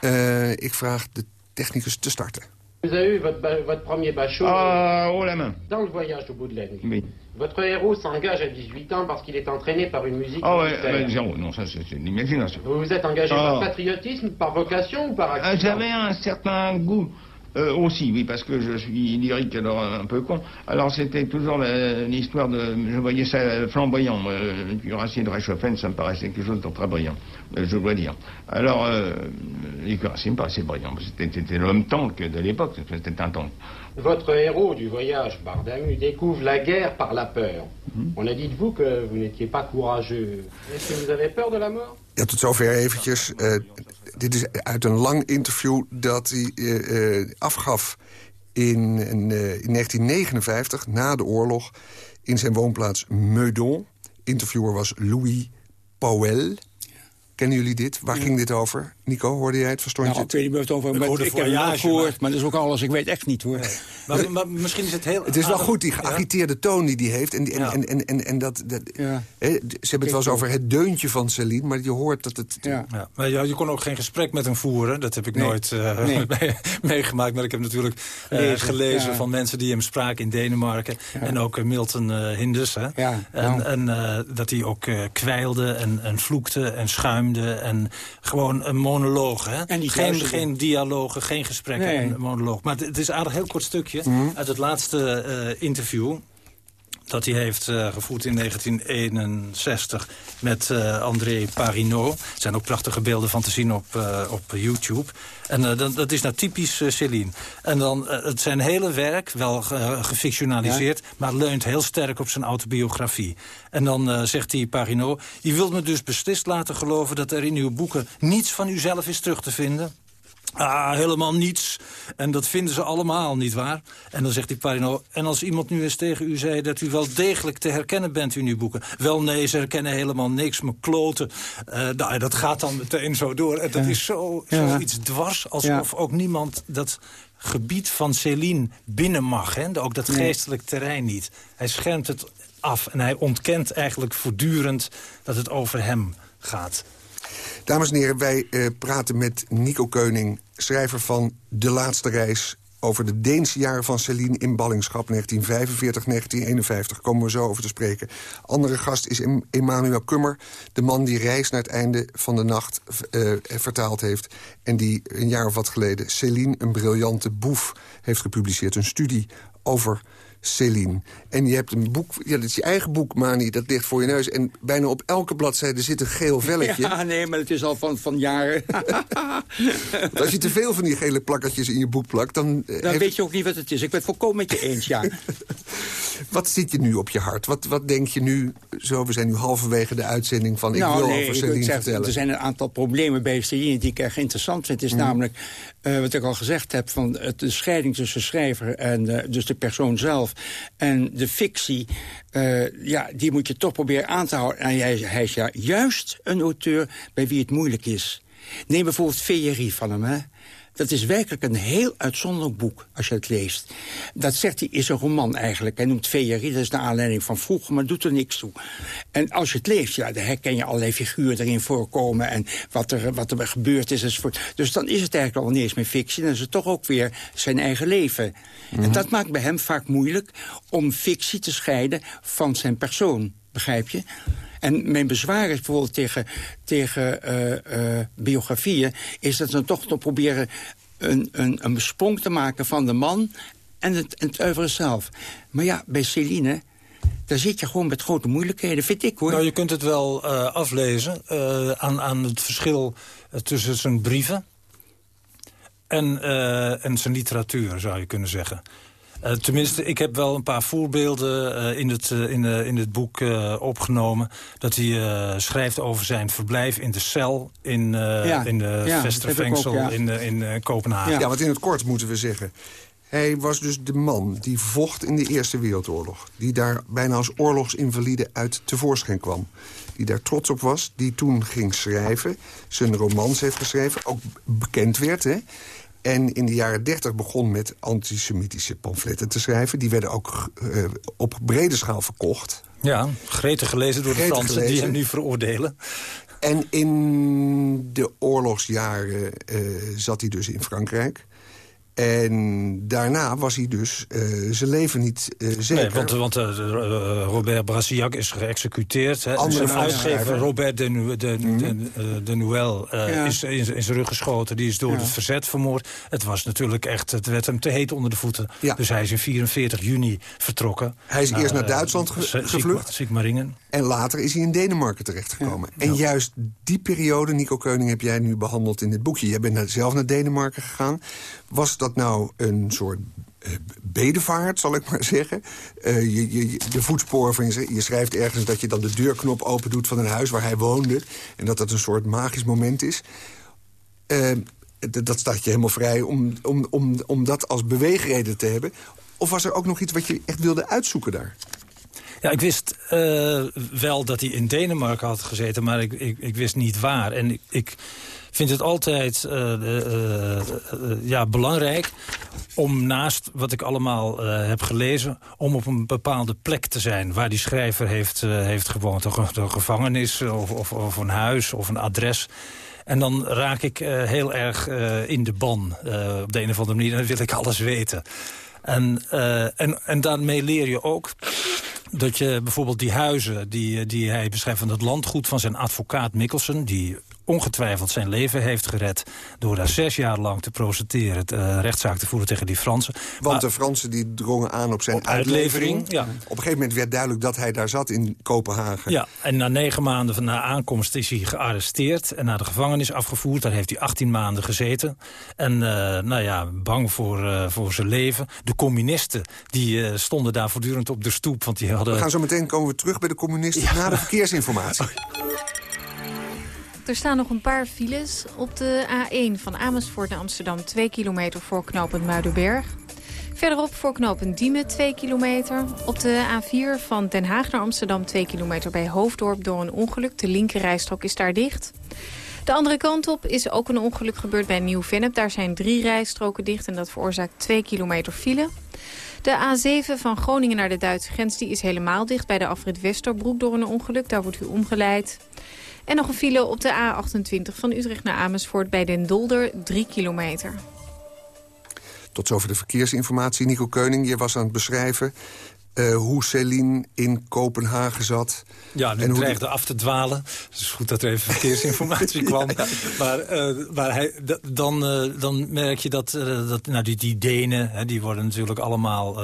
Eh, ik vraag de technicus te starten. Vous avez eu votre, votre premier bachot Ah, oh la main. dans le voyage au bout de la nuit. Oui. Votre héros s'engage à 18 ans parce qu'il est entraîné par une musique Ah ouais, ouais, zéro. Non, ça c'est c'est de l'imagination. Vous vous êtes engagé Ah. par patriotisme, par vocation ou par Euh, accident J'avais un certain goût euh, aussi, oui, parce que je suis lyrique, alors un peu con. Alors c'était toujours l'histoire de... Je voyais ça flamboyant. Euh, le cuirassier de Reichshoffen, ça me paraissait quelque chose de très brillant, euh, je dois dire. Alors, euh, les cuirassiers me paraissaient brillants. C'était l'homme tank de l'époque, c'était un tank. Votre héros du voyage, Bardamu, découvre la guerre par la peur. Mhm. On a dit de vous que vous n'étiez pas courageux. Est-ce que vous avez peur de la mort? Ja, tot zover eventjes. Eh, dit is uit een lang interview dat hij eh, eh, afgaf in, eh, in 1959, na de oorlog... in zijn woonplaats Meudon. Interviewer was Louis Powell. Kennen jullie dit? Waar ging dit over? Nico, hoorde jij het? Verstond nou, je ik weet niet meer het over... Ik heb het gehoord, maar dat is ook alles. Ik weet echt niet, hoor. Maar, maar misschien is het heel... Het is wel goed, die geagiteerde toon die die heeft. En, die- en, Ja. en, en, en, en dat, dat, Ja. hè, ze hebben het wel eens over het deuntje van Celine... maar je hoort dat het... Ja. Ja, maar ja, je kon ook geen gesprek met hem voeren. Dat heb ik Nee. nooit eh, Nee. meegemaakt. Maar ik heb natuurlijk eh, Gelezen, van mensen die hem spraken in Denemarken. En ook eh, Milton eh, Hindus. Hè? Ja, en nou. en eh, dat hij ook eh, kwijlde en, en vloekte en schuimde. En gewoon een monoloog. Hè? En geen, geen dialogen, geen gesprekken, Nee. een monoloog. Maar het- is aardig heel kort stukje uit het laatste eh, interview dat hij heeft eh, gevoerd in 1961 met eh, André Parinot. Er zijn ook prachtige beelden van te zien op, eh, op YouTube. En dat, dat is nou typisch Céline. En dan het zijn hele werk, wel ge- gefictionaliseerd... maar leunt heel sterk op zijn autobiografie. En dan zegt die Parinot... je wilt me dus beslist laten geloven dat er in uw boeken... niets van uzelf is terug te vinden... Ah, helemaal niets. En dat vinden ze allemaal, niet waar? En dan zegt die Parino... en als iemand nu eens tegen u zei dat u wel degelijk te herkennen bent in uw boeken... wel nee, ze herkennen helemaal niks, me kloten. Eh, nou, dat gaat dan meteen zo door. En dat is zo, Ja. zoiets dwars, alsof ook niemand dat gebied van Céline binnen mag. Hè? Ook dat Nee. geestelijk terrein niet. Hij schermt het af en hij ontkent eigenlijk voortdurend... dat het over hem gaat. Dames en heren, wij eh, praten met Nico Keuning, schrijver van De Laatste Reis... over de Deense jaren van Celine in ballingschap 1945-1951. Komen we zo over te spreken. Andere gast is Em- Emmanuel Kummer, de man die Reis naar het einde van de nacht eh, vertaald heeft... en die een jaar of wat geleden Celine, een briljante boef, heeft gepubliceerd. Een studie over Céline. En je hebt een boek, ja, dat is je eigen boek, Mani, dat ligt voor je neus. En bijna op elke bladzijde zit een geel velletje. Ja, nee, maar het is al van, van jaren. Want als je te veel van die gele plakketjes in je boek plakt... dan, eh, Dan heeft- weet je ook niet wat het is. Ik ben het volkomen met je eens, ja. wat zit je nu op je hart? Wat, wat denk je nu, zo, we zijn nu halverwege de uitzending... van ik nou, wil nee, over ik zeggen, vertellen. Er zijn een aantal problemen bij Celine die ik erg interessant vind. Het is namelijk, eh, wat ik al gezegd heb... van het, de scheiding tussen schrijver en eh, dus de persoon zelf... en de fictie, eh, ja, die moet je toch proberen aan te houden. En hij, hij is ja juist een auteur bij wie het moeilijk is. Neem bijvoorbeeld Feerie van hem, hè. Dat is werkelijk een heel uitzonderlijk boek, als je het leest. Dat zegt hij, is een roman eigenlijk. Hij noemt Feerie, dat is naar aanleiding van vroeger, maar doet er niks toe. En als je het leest, ja, dan herken je allerlei figuren erin voorkomen... en wat er, wat er gebeurd is enzovoort. Dus dan is het eigenlijk al niet eens meer fictie... dan is het toch ook weer zijn eigen leven. En dat maakt bij hem vaak moeilijk om fictie te scheiden van zijn persoon. Begrijp je? En mijn bezwaar is bijvoorbeeld tegen, tegen eh, eh, biografieën... is dat ze toch nog proberen een, een, een sprong te maken van de man... en het, en het oeuvre zelf. Maar ja, bij Celine... daar zit je gewoon met grote moeilijkheden, vind ik hoor. Nou, je kunt het wel eh, aflezen aan, aan het verschil tussen zijn brieven en, en zijn literatuur, zou je kunnen zeggen. Eh, tenminste, ik heb wel een paar voorbeelden eh, in, het, eh, in, eh, in het boek eh, opgenomen... dat hij eh, schrijft over zijn verblijf in de cel in, eh Ja, in de ja, ook, ja. in, eh, in eh, Kopenhagen. Ja, want in het kort moeten we zeggen... Hij was dus de man die vocht in de Eerste Wereldoorlog. Die daar bijna als oorlogsinvalide uit tevoorschijn kwam. Die daar trots op was, die toen ging schrijven. Zijn romans heeft geschreven, ook bekend werd. Hè? En in de jaren dertig begon met antisemitische pamfletten te schrijven. Die werden ook eh, op brede schaal verkocht. Ja, gretig gelezen door de Fransen die hem nu veroordelen. En in de oorlogsjaren eh, zat hij dus in Frankrijk. En daarna was hij dus eh, zijn leven niet eh, zeker. Nee, want, want eh, Robert Brasillach is geëxecuteerd. Hè. Andere Zijn uitgever. Robert de, Nu- de, de, Ja. is in, zijn rug geschoten. Die is door het verzet vermoord. Het was natuurlijk echt, het werd hem te heet onder de voeten. Ja. Dus hij is in 44 juni vertrokken. Hij is eerst naar Duitsland ge- gevlucht. Sigmaringen. En later is hij in Denemarken terechtgekomen. En juist die periode, Nico Keuning, heb jij nu behandeld in dit boekje. Jij bent zelf naar Denemarken gegaan. Was dat nou een soort eh, bedevaart, zal ik maar zeggen? Eh, je, je, de voetsporen van je, je schrijft ergens dat je dan de deurknop open doet van een huis waar hij woonde. En dat dat een soort magisch moment is. Eh, dat staat je helemaal vrij om, om, om, om dat als beweegreden te hebben. Of was er ook nog iets wat je echt wilde uitzoeken daar? Ja, ik wist uh, wel dat hij in Denemarken had gezeten, maar ik, ik, ik wist niet waar. En ik, ik vind het altijd uh, uh, ja, belangrijk om naast wat ik allemaal heb gelezen... om op een bepaalde plek te zijn waar die schrijver heeft, heeft gewoond. Een, gevangenis of, of, een huis of een adres. En dan raak ik heel erg in de ban op de een of andere manier. Dan wil ik alles weten. En, en, en daarmee leer je ook dat je bijvoorbeeld die huizen die, die hij beschrijft van het landgoed van zijn advocaat Mikkelsen... die ongetwijfeld zijn leven heeft gered... door daar zes jaar lang te procederen, uh, rechtszaak te voeren tegen die Fransen. Want de Fransen die drongen aan op zijn op uitlevering. Ja. Op een gegeven moment werd duidelijk dat hij daar zat in Kopenhagen. Ja, en na negen maanden van na aankomst is hij gearresteerd... en naar de gevangenis afgevoerd. Daar heeft hij 18 maanden gezeten. En uh, nou ja, bang voor, uh, voor zijn leven. De communisten die stonden daar voortdurend op de stoep. Want die hadden... We gaan zo meteen komen we terug bij de communisten... Ja. na de verkeersinformatie. Er staan nog een paar files. Op de A1 van Amersfoort naar Amsterdam 2 kilometer voor knooppunt Muidenberg. Verderop voor knooppunt Diemen 2 kilometer. Op de A4 van Den Haag naar Amsterdam 2 kilometer bij Hoofddorp door een ongeluk. De linkerrijstrook is daar dicht. De andere kant op is ook een ongeluk gebeurd bij Nieuw-Vennep. Daar zijn drie rijstroken dicht en dat veroorzaakt 2 kilometer file. De A7 van Groningen naar de Duitse grens die is helemaal dicht bij de afrit Westerbroek door een ongeluk. Daar wordt u omgeleid. En nog een file op de A28 van Utrecht naar Amersfoort bij Den Dolder, 3 kilometer. Tot zover de verkeersinformatie. Nico Keuning, je was aan het beschrijven uh, hoe Céline in Kopenhagen zat. Ja, nu en dreigde af te dwalen. Het is goed dat er even verkeersinformatie kwam. Maar, uh, maar hij, dan, uh, dan merk je dat, dat nou, die, die Denen... Hè, die worden natuurlijk allemaal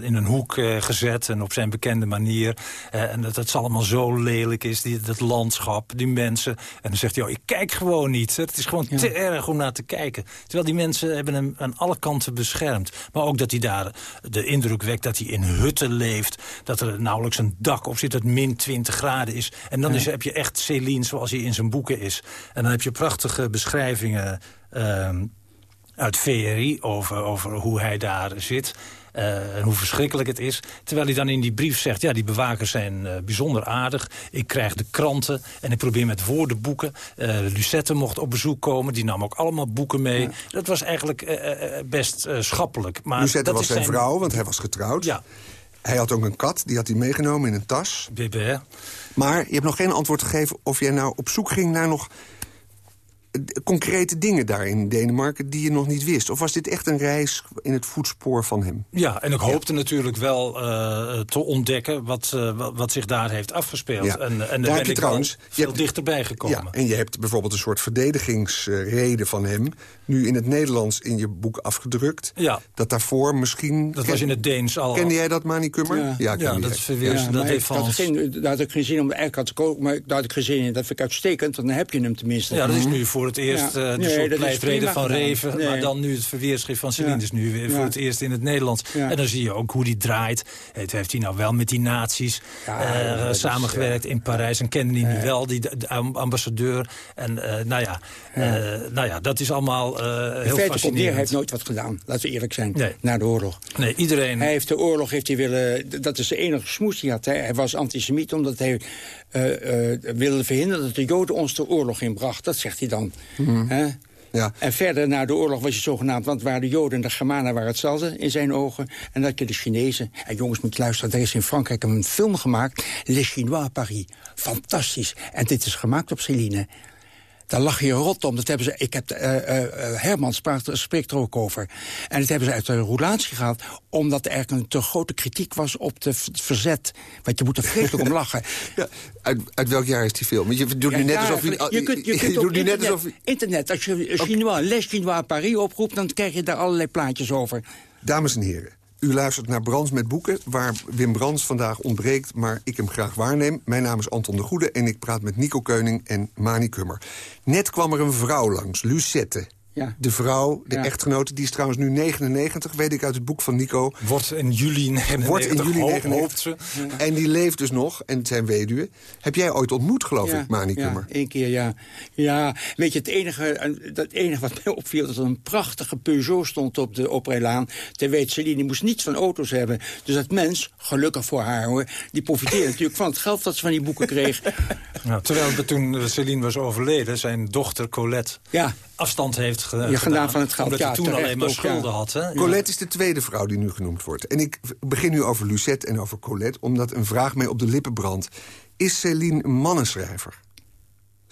in een hoek gezet... en op zijn bekende manier. en dat het allemaal zo lelijk is, die, dat landschap, die mensen. En dan zegt hij, oh, ik kijk gewoon niet. Het is gewoon ja. te erg om naar te kijken. Terwijl die mensen hebben hem aan alle kanten beschermd. Maar ook dat hij daar de indruk wekt dat hij in hutten leeft. Dat er nauwelijks een dak op zit, dat min 20 graden is. En dan is, heb je echt Céline zoals hij in zijn boeken is. En dan heb je prachtige beschrijvingen uh, uit VRI over, over hoe hij daar zit. Uh, en hoe verschrikkelijk het is. Terwijl hij dan in die brief zegt... ja, die bewakers zijn uh, bijzonder aardig. Ik krijg de kranten en ik probeer met woordenboeken. Uh, Lucette mocht op bezoek komen. Die nam ook allemaal boeken mee. Ja. Dat was eigenlijk best schappelijk. Maar Lucette dat was zijn, vrouw, want hij was getrouwd. Ja. Hij had ook een kat, die had hij meegenomen in een tas. BBR. Maar je hebt nog geen antwoord gegeven of jij nou op zoek ging naar nog concrete dingen daar in Denemarken die je nog niet wist? Of was dit echt een reis in het voetspoor van hem? Ja, en ik hoopte ja. natuurlijk wel uh, te ontdekken wat, uh, wat zich daar heeft afgespeeld. Ja. En, en daar ben ik trouwens veel hebt, dichterbij gekomen. Ja, en je hebt bijvoorbeeld een soort verdedigingsreden van hem... nu in het Nederlands in je boek afgedrukt. Ja. Dat daarvoor misschien... Dat was in het Deens al. Kende jij dat, Mani Kummer? Ja, ja, ja dat is verweers. Ja, dat heeft van geen, Daar had ik geen zin om eigenlijk had te koken, maar daar had ik geen zin in. Dat vind ik uitstekend, want dan heb je hem tenminste. Ja, dat is nu voor voor het eerst ja. uh, de nee, soort pleitreden van Reven. Nee. Maar dan nu het verweerschrift van Celine. Ja. Dus nu weer voor het eerst in het Nederlands. En dan zie je ook hoe die draait. Het heeft hij nou wel met die nazi's uh, samengewerkt is, in Parijs. En kende hij nu wel, die de, de ambassadeur. En uh, nou, ja, nou ja, dat is allemaal heel fascinerend. Hij heeft nooit wat gedaan, laten we eerlijk zijn, nee. na de oorlog. Nee, iedereen... Hij heeft de oorlog heeft hij willen... Dat is de enige smoes die hij had. Hij, hij was antisemiet omdat hij uh, uh, wilde verhinderen dat de Joden ons de oorlog inbracht. Dat zegt hij dan. Mm -hmm. ja. En verder na de oorlog was je zogenaamd... want waar de Joden en de Germanen waren hetzelfde in zijn ogen. En dat je de Chinezen... En jongens, moet luisteren, er is in Frankrijk een film gemaakt... Les Chinois à Paris. Fantastisch. En dit is gemaakt op Céline. Daar lag je rot om. Dat hebben ze, ik heb, uh, uh, Herman spreekt, spreekt er ook over. En dat hebben ze uit de roulatie gehaald... omdat er eigenlijk een te grote kritiek was op de verzet. Want je moet er vreselijk om lachen. Ja, uit, uit welk jaar is die film? Je doet ja, nu net alsof... Je, je kunt, je kunt je doet nu internet, net alsof... internet, als je Chinois, Les Chinois Paris oproept... dan krijg je daar allerlei plaatjes over. Dames en heren, u luistert naar Brands met Boeken, waar Wim Brands vandaag ontbreekt... maar ik hem graag waarneem. Mijn naam is Anton de Goede en ik praat met Nico Keuning en Mani Kummer. Net kwam er een vrouw langs, Lucette. Ja. De vrouw, de Ja. echtgenote, die is trouwens nu 99, weet ik uit het boek van Nico. Wordt in juli 99, Wordt in juli ho- 99. hoopt ze. En die leeft dus nog, en zijn weduwe. Heb jij ooit ontmoet, geloof ja, ik, Mani ja, Kummer? één keer, ja. Ja, weet je, het enige, eh, dat enige wat mij opviel... dat er een prachtige Peugeot stond op de oprijlaan. Terwijl Celine die moest niets van auto's hebben. Dus dat mens, gelukkig voor haar hoor... die profiteerde natuurlijk van het geld dat ze van die boeken kreeg. Ja, terwijl toen eh, Celine was overleden, zijn dochter Colette Ja. Afstand heeft ge- Ja, gedaan van het geld. Omdat Ja, hij toen terecht alleen maar ook, ja. schulden had. Hè? Colette is de tweede vrouw die nu genoemd wordt. En ik begin nu over Lucette en over Colette... omdat een vraag mij op de lippen brandt. Is Céline een mannenschrijver?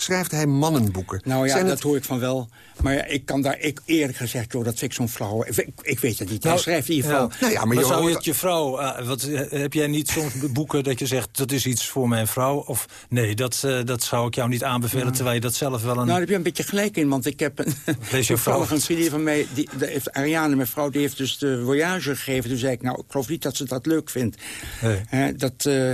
Schrijft hij mannenboeken? Nou ja, Zijn dat het- hoor ik van wel. Maar ja, ik kan daar, ik, eerlijk gezegd, joh, dat vind ik zo'n flauw. Ik, ik weet het niet. Hij schrijft in ieder geval... Ja. Nou ja, maar maar je zou hoort- het je vrouw... eh, wat, eh, heb jij niet soms boeken dat je zegt... dat is iets voor mijn vrouw? Of nee, dat, eh, dat zou ik jou niet aanbevelen... terwijl je dat zelf wel een... Nou, daar heb je een beetje gelijk in, want ik heb een Lees je vrouw. een vriendin van mij, die, heeft Ariane, mijn vrouw, die heeft dus de voyage gegeven. Toen zei ik, nou, ik geloof niet dat ze dat leuk vindt. Nee. Dat, eh,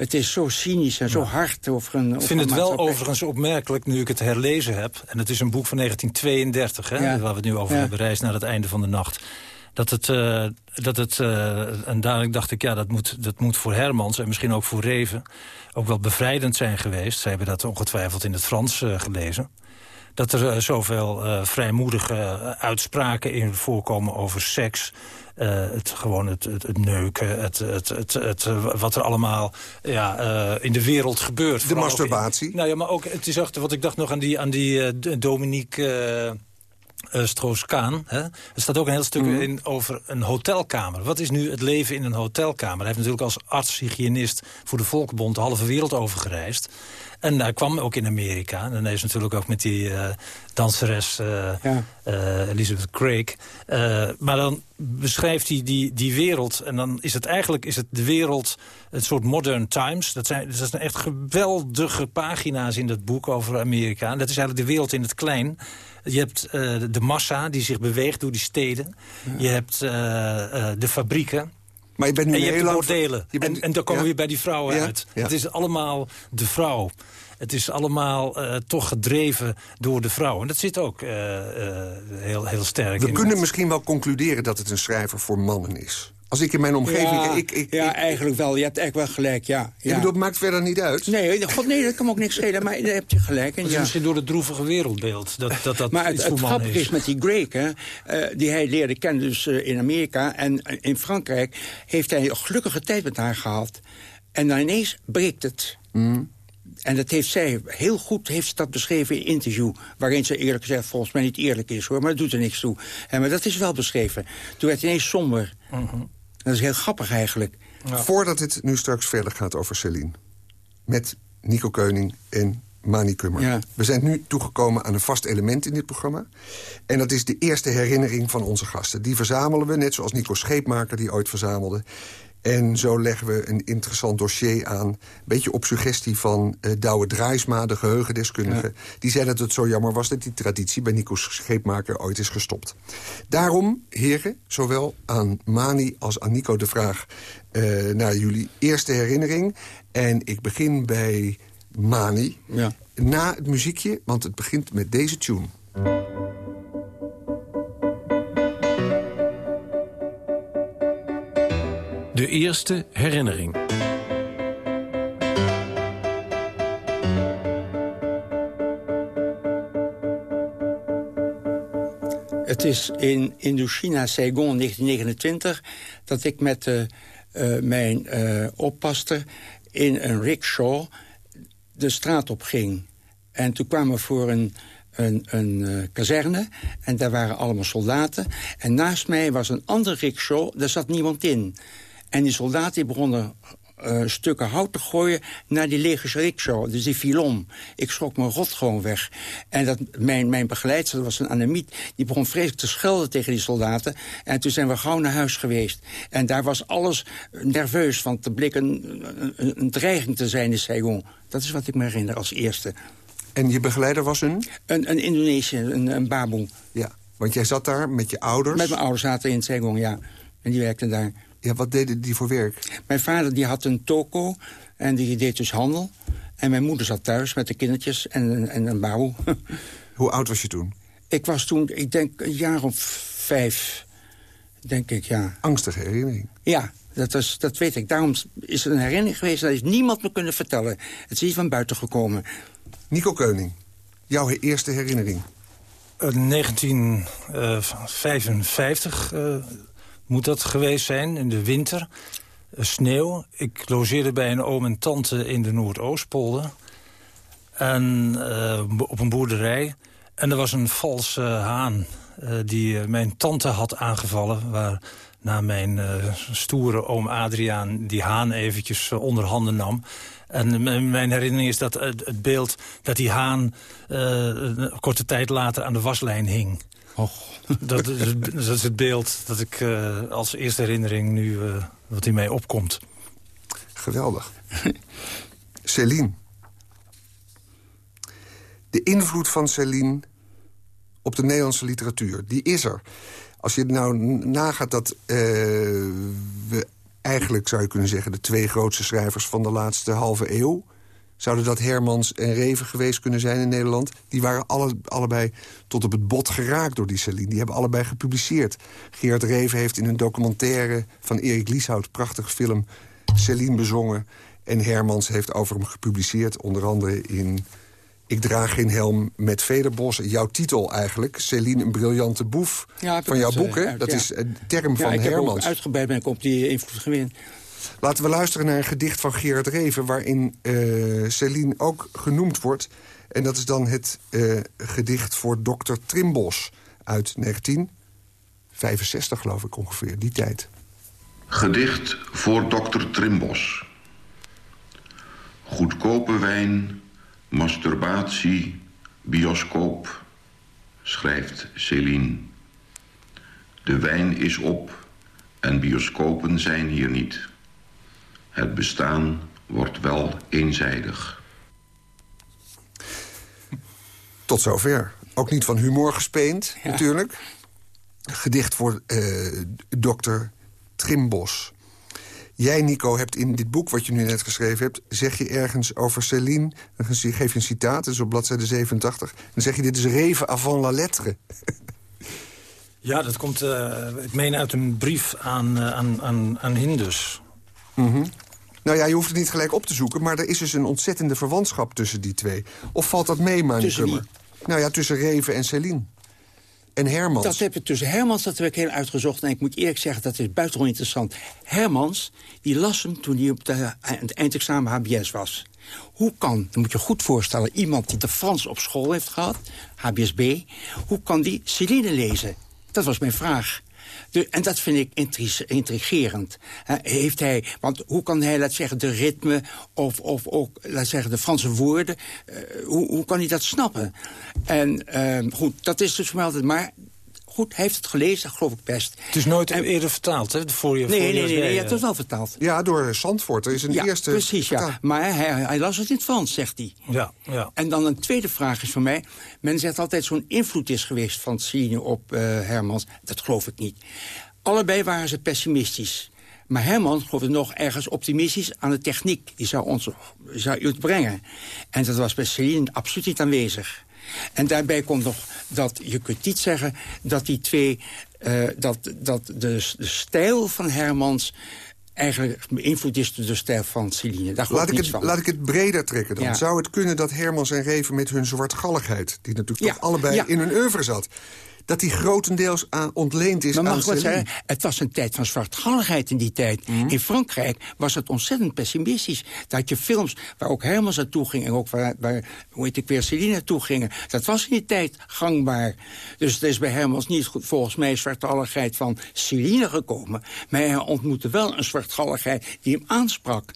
het is zo cynisch en zo hard over een Ik vind het wel overigens opmerkelijk, nu ik het herlezen heb... en het is een boek van 1932, hè, Ja. waar we het nu over Ja. hebben... Reis naar het einde van de nacht. Dat het, eh, dat het eh, en dadelijk dacht ik, ja, dat moet, dat moet voor Hermans... en misschien ook voor Reven ook wel bevrijdend zijn geweest. Zij hebben dat ongetwijfeld in het Frans eh, gelezen. Dat er zoveel vrijmoedige uitspraken in voorkomen over seks... Eh, het, gewoon het, het, het neuken, het, het, het, het, eh, wat er allemaal ja, eh, in de wereld gebeurt. De in- masturbatie. nou ja, maar ook, het is achter wat ik dacht nog aan die, aan die Dominique eh eh, Stroos-Kaan. Er staat ook een heel stuk Mhm. in over een hotelkamer. Wat is nu het leven in een hotelkamer? Hij heeft natuurlijk als arts-hygiënist voor de Volkenbond de halve wereld over gereisd. En hij kwam ook in Amerika. En hij is natuurlijk ook met die eh, danseres eh, Ja. Elizabeth Craig. Maar dan beschrijft hij die, die wereld. En dan is het eigenlijk is het de wereld een soort modern times. Dat zijn, dat zijn echt geweldige pagina's in dat boek over Amerika. En dat is eigenlijk de wereld in het klein. Je hebt eh, de massa die zich beweegt door die steden. Je hebt eh, eh, de fabrieken. Maar je bent nu En je heel hebt de bordelen. bent- en, en dan komen ja? we weer bij die vrouwen Ja, uit. Het is allemaal de vrouw. Het is allemaal toch gedreven door de vrouw. En dat zit ook heel, heel sterk We in. kunnen misschien wel concluderen dat het een schrijver voor mannen is. Als ik in mijn omgeving... Ja, ik, ik, ja ik- eigenlijk wel. Je hebt eigenlijk wel gelijk, ja. ik ja. bedoel, het maakt verder niet uit. Nee, god, nee, dat kan me ook niks schelen, maar daar heb je gelijk is Ja. misschien door het droevige wereldbeeld. Dat, dat, dat Maar het, iets het grappige is met die Greg, hè, eh, die hij leerde kennen dus eh, in Amerika... en eh, in Frankrijk heeft hij een gelukkige tijd met haar gehad. En dan ineens breekt het. En dat heeft zij heel goed heeft ze dat beschreven in een interview... waarin ze eerlijk gezegd volgens mij niet eerlijk is, hoor. Maar dat doet er niks toe. En, maar dat is wel beschreven. Toen werd hij ineens somber. Dat is heel grappig eigenlijk. Voordat het nu straks verder gaat over Celine. Met Nico Keuning en Mani Kummer. Ja. We zijn nu toegekomen aan een vast element in dit programma. En dat is de eerste herinnering van onze gasten. Die verzamelen we, net zoals Nico Scheepmaker die ooit verzamelde. En zo leggen we een interessant dossier aan. Een beetje op suggestie van eh Douwe Draaisma, de geheugendeskundige. Die zei dat het zo jammer was dat die traditie bij Nico Scheepmaker ooit is gestopt. Daarom, heren, zowel aan Mani als aan Nico de vraag... eh, naar jullie eerste herinnering. En ik begin bij Mani. Ja. Na het muziekje, want het begint met deze tune. Herinnering. Het is in Indochina, Saigon, 1929... dat ik met eh, eh, mijn eh oppaster in een rickshaw de straat op ging. En toen kwamen we voor een, een, een kazerne en daar waren allemaal soldaten. En naast mij was een andere rickshaw, daar zat niemand in. En die soldaten begonnen eh, stukken hout te gooien naar die lege rickshaw. Dus die viel om. Ik schrok me rot gewoon weg. En dat, mijn, mijn begeleidster, dat was een anemiet... die begon vreselijk te schelden tegen die soldaten. En toen zijn we gauw naar huis geweest. En daar was alles nerveus, want er bleek een, een, een dreiging te zijn in Saigon. Dat is wat ik me herinner als eerste. En je begeleider was een? Een, een Indonesië, een, een baboe. Ja, want jij zat daar met je ouders. Met mijn ouders zaten in Saigon, ja. En die werkten daar. Ja, wat deden die voor werk? Mijn vader die had een toko en die deed dus handel. En mijn moeder zat thuis met de kindertjes en, en een baboe. Hoe oud was je toen? Ik was toen, ik denk, een jaar of vijf, denk ik, ja. Angstige herinnering. Ja, dat, was, dat weet ik. Daarom is het een herinnering geweest... dat is niemand me kunnen vertellen. Het is niet van buiten gekomen. Nico Keuning, jouw eerste herinnering? Uh, 1955 uh, moet dat geweest zijn, in de winter. Uh, sneeuw. Ik logeerde bij een oom en tante in de Noordoostpolder. En uh, op een boerderij. En er was een valse haan uh, die mijn tante had aangevallen... waar na mijn stoere oom Adriaan die haan eventjes onder handen nam. En mijn herinnering is dat het, beeld dat die haan een korte tijd later aan de waslijn hing. Och. Dat, dat, is het beeld dat ik als eerste herinnering nu wat in mij opkomt. Geweldig. Céline. De invloed van Céline op de Nederlandse literatuur, die is er. Als je nou nagaat dat uh, we eigenlijk, zou je kunnen zeggen... de twee grootste schrijvers van de laatste halve eeuw... zouden dat Hermans en Reven geweest kunnen zijn in Nederland... die waren alle, allebei tot op het bot geraakt door die Celine. Die hebben allebei gepubliceerd. Gerard Reven heeft in een documentaire van Erik Lieshout... prachtige film Celine bezongen. En Hermans heeft over hem gepubliceerd, onder andere in ik draag geen helm met vederbos. Jouw titel eigenlijk, Céline, een briljante boef ja, van jouw boek. Uh, dat ja. is een term ja, van ik Hermans. Heb uitgebreid ben ik op die invloed gewin. Laten we luisteren naar een gedicht van Gerard Reven... waarin uh, Céline ook genoemd wordt. En dat is dan het uh, gedicht voor dokter Trimbos uit 1965, geloof ik ongeveer, die tijd. Gedicht voor dokter Trimbos. Goedkope wijn, masturbatie, bioscoop, schrijft Céline. De wijn is op en bioscopen zijn hier niet. Het bestaan wordt wel eenzijdig. Tot zover. Ook niet van humor gespeend, ja. natuurlijk. Gedicht voor uh, dokter Trimbos. Jij, Nico, hebt in dit boek wat je nu net geschreven hebt... zeg je ergens over Céline, dan geef je een citaat, dat is op bladzijde 87... dan zeg je, dit is Reven avant la lettre. ja, dat komt, uh, ik meen, uit een brief aan, uh, aan, aan, aan Hindus. Mm -hmm. Nou ja, je hoeft het niet gelijk op te zoeken... maar er is dus een ontzettende verwantschap tussen die twee. Of valt dat mee, Mankummer? Nou ja, tussen Reven en Céline. En Hermans. Dat heb ik tussen Hermans, dat heb ik heel uitgezocht. En ik moet eerlijk zeggen, dat is buitengewoon interessant. Hermans, die las hem toen hij op de, het eindexamen HBS was. Hoe kan, dan moet je goed voorstellen... iemand die de Frans op school heeft gehad, HBSB... hoe kan die Celine lezen? Dat was mijn vraag. De, en dat vind ik intrigerend. He, heeft hij, want hoe kan hij, laat zeggen, de ritme... of, of ook, laat zeggen, de Franse woorden... Uh, hoe, hoe kan hij dat snappen? En uh, goed, dat is dus voor mij altijd... maar goed, hij heeft het gelezen, dat geloof ik best. Het is nooit en, eerder vertaald, hè? Voor je, nee, voor nee, nee, nee, het is wel vertaald. Ja, door Zandvoort. Er is een ja, eerste... precies, ja. Maar hij, hij, las het in het Frans, zegt hij. Ja, ja. En dan een tweede vraag is voor mij... men zegt altijd zo'n invloed is geweest van Celine op uh, Hermans. Dat geloof ik niet. Allebei waren ze pessimistisch. Maar Herman geloofde nog ergens optimistisch aan de techniek. Die zou ons zou het brengen. En dat was bij Celine absoluut niet aanwezig. En daarbij komt nog dat je kunt niet zeggen dat die twee... Uh, dat, dat de, de stijl van Hermans eigenlijk beïnvloed is door de stijl van Celine. Daar laat, ik het, van. laat ik het breder trekken dan. Ja. Zou het kunnen dat Hermans en Reven met hun zwartgalligheid... die natuurlijk Ja, toch allebei ja. in hun oeuvre zat... dat die grotendeels aan, ontleend is Maar mag aan wat zeggen? Het was een tijd van zwartgalligheid in die tijd. Mhm. In Frankrijk was het ontzettend pessimistisch. Had je films waar ook Hermans naartoe ging... en ook waar, waar hoe heet ik weer, Celine naartoe gingen. Dat was in die tijd gangbaar. Dus het is bij Hermans niet goed, volgens mij zwartgalligheid van Celine gekomen. Maar hij ontmoette wel een zwartgalligheid die hem aansprak.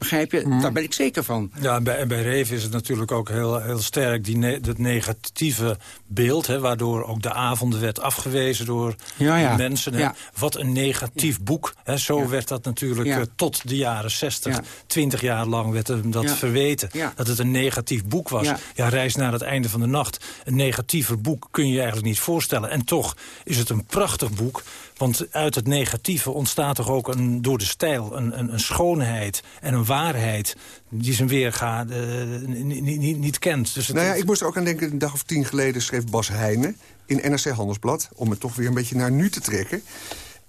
Begrijp je? Mhm. Daar ben ik zeker van. Ja, en bij, en bij Reven is het natuurlijk ook heel, heel sterk die ne dat negatieve beeld... Hè, waardoor ook de avonden werd afgewezen door Ja, ja. mensen. Hè. Ja. Wat een negatief boek. Hè. Zo werd dat natuurlijk eh, tot de jaren 60, Ja. 20 jaar lang werd hem dat verweten. Dat het een negatief boek was. Ja. Ja. Reis naar het einde van de nacht. Een negatiever boek kun je je eigenlijk niet voorstellen. En toch is het een prachtig boek Want uit het negatieve ontstaat toch ook een, door de stijl een, een, een schoonheid en een waarheid... die zijn weerga uh, niet, niet, kent. Dus het, nou ja, ik moest er ook aan denken, een dag of tien geleden schreef Bas Heijnen... in NRC Handelsblad, om het toch weer een beetje naar nu te trekken...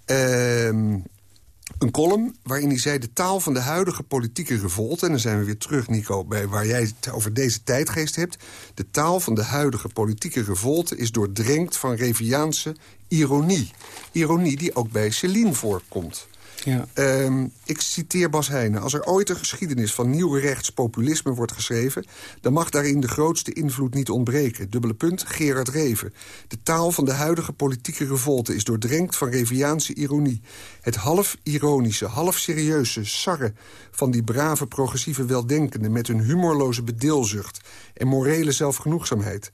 Ehm, een column waarin hij zei... de taal van de huidige politieke revolte... en dan zijn we weer terug, Nico, bij waar jij het over deze tijdgeest hebt... de taal van de huidige politieke revolte is doordrenkt van Reviaanse ironie. Ironie die ook bij Céline voorkomt. Ja. Ehm, ik citeer Bas Heijnen. Als er ooit een geschiedenis van nieuw rechtspopulisme wordt geschreven... dan mag daarin de grootste invloed niet ontbreken. Dubbele punt, Gerard Reven. De taal van de huidige politieke revolte is doordrenkt van Reviaanse ironie. Het half-ironische, half-serieuze, sarre van die brave progressieve weldenkenden... met hun humorloze bedeelzucht en morele zelfgenoegzaamheid...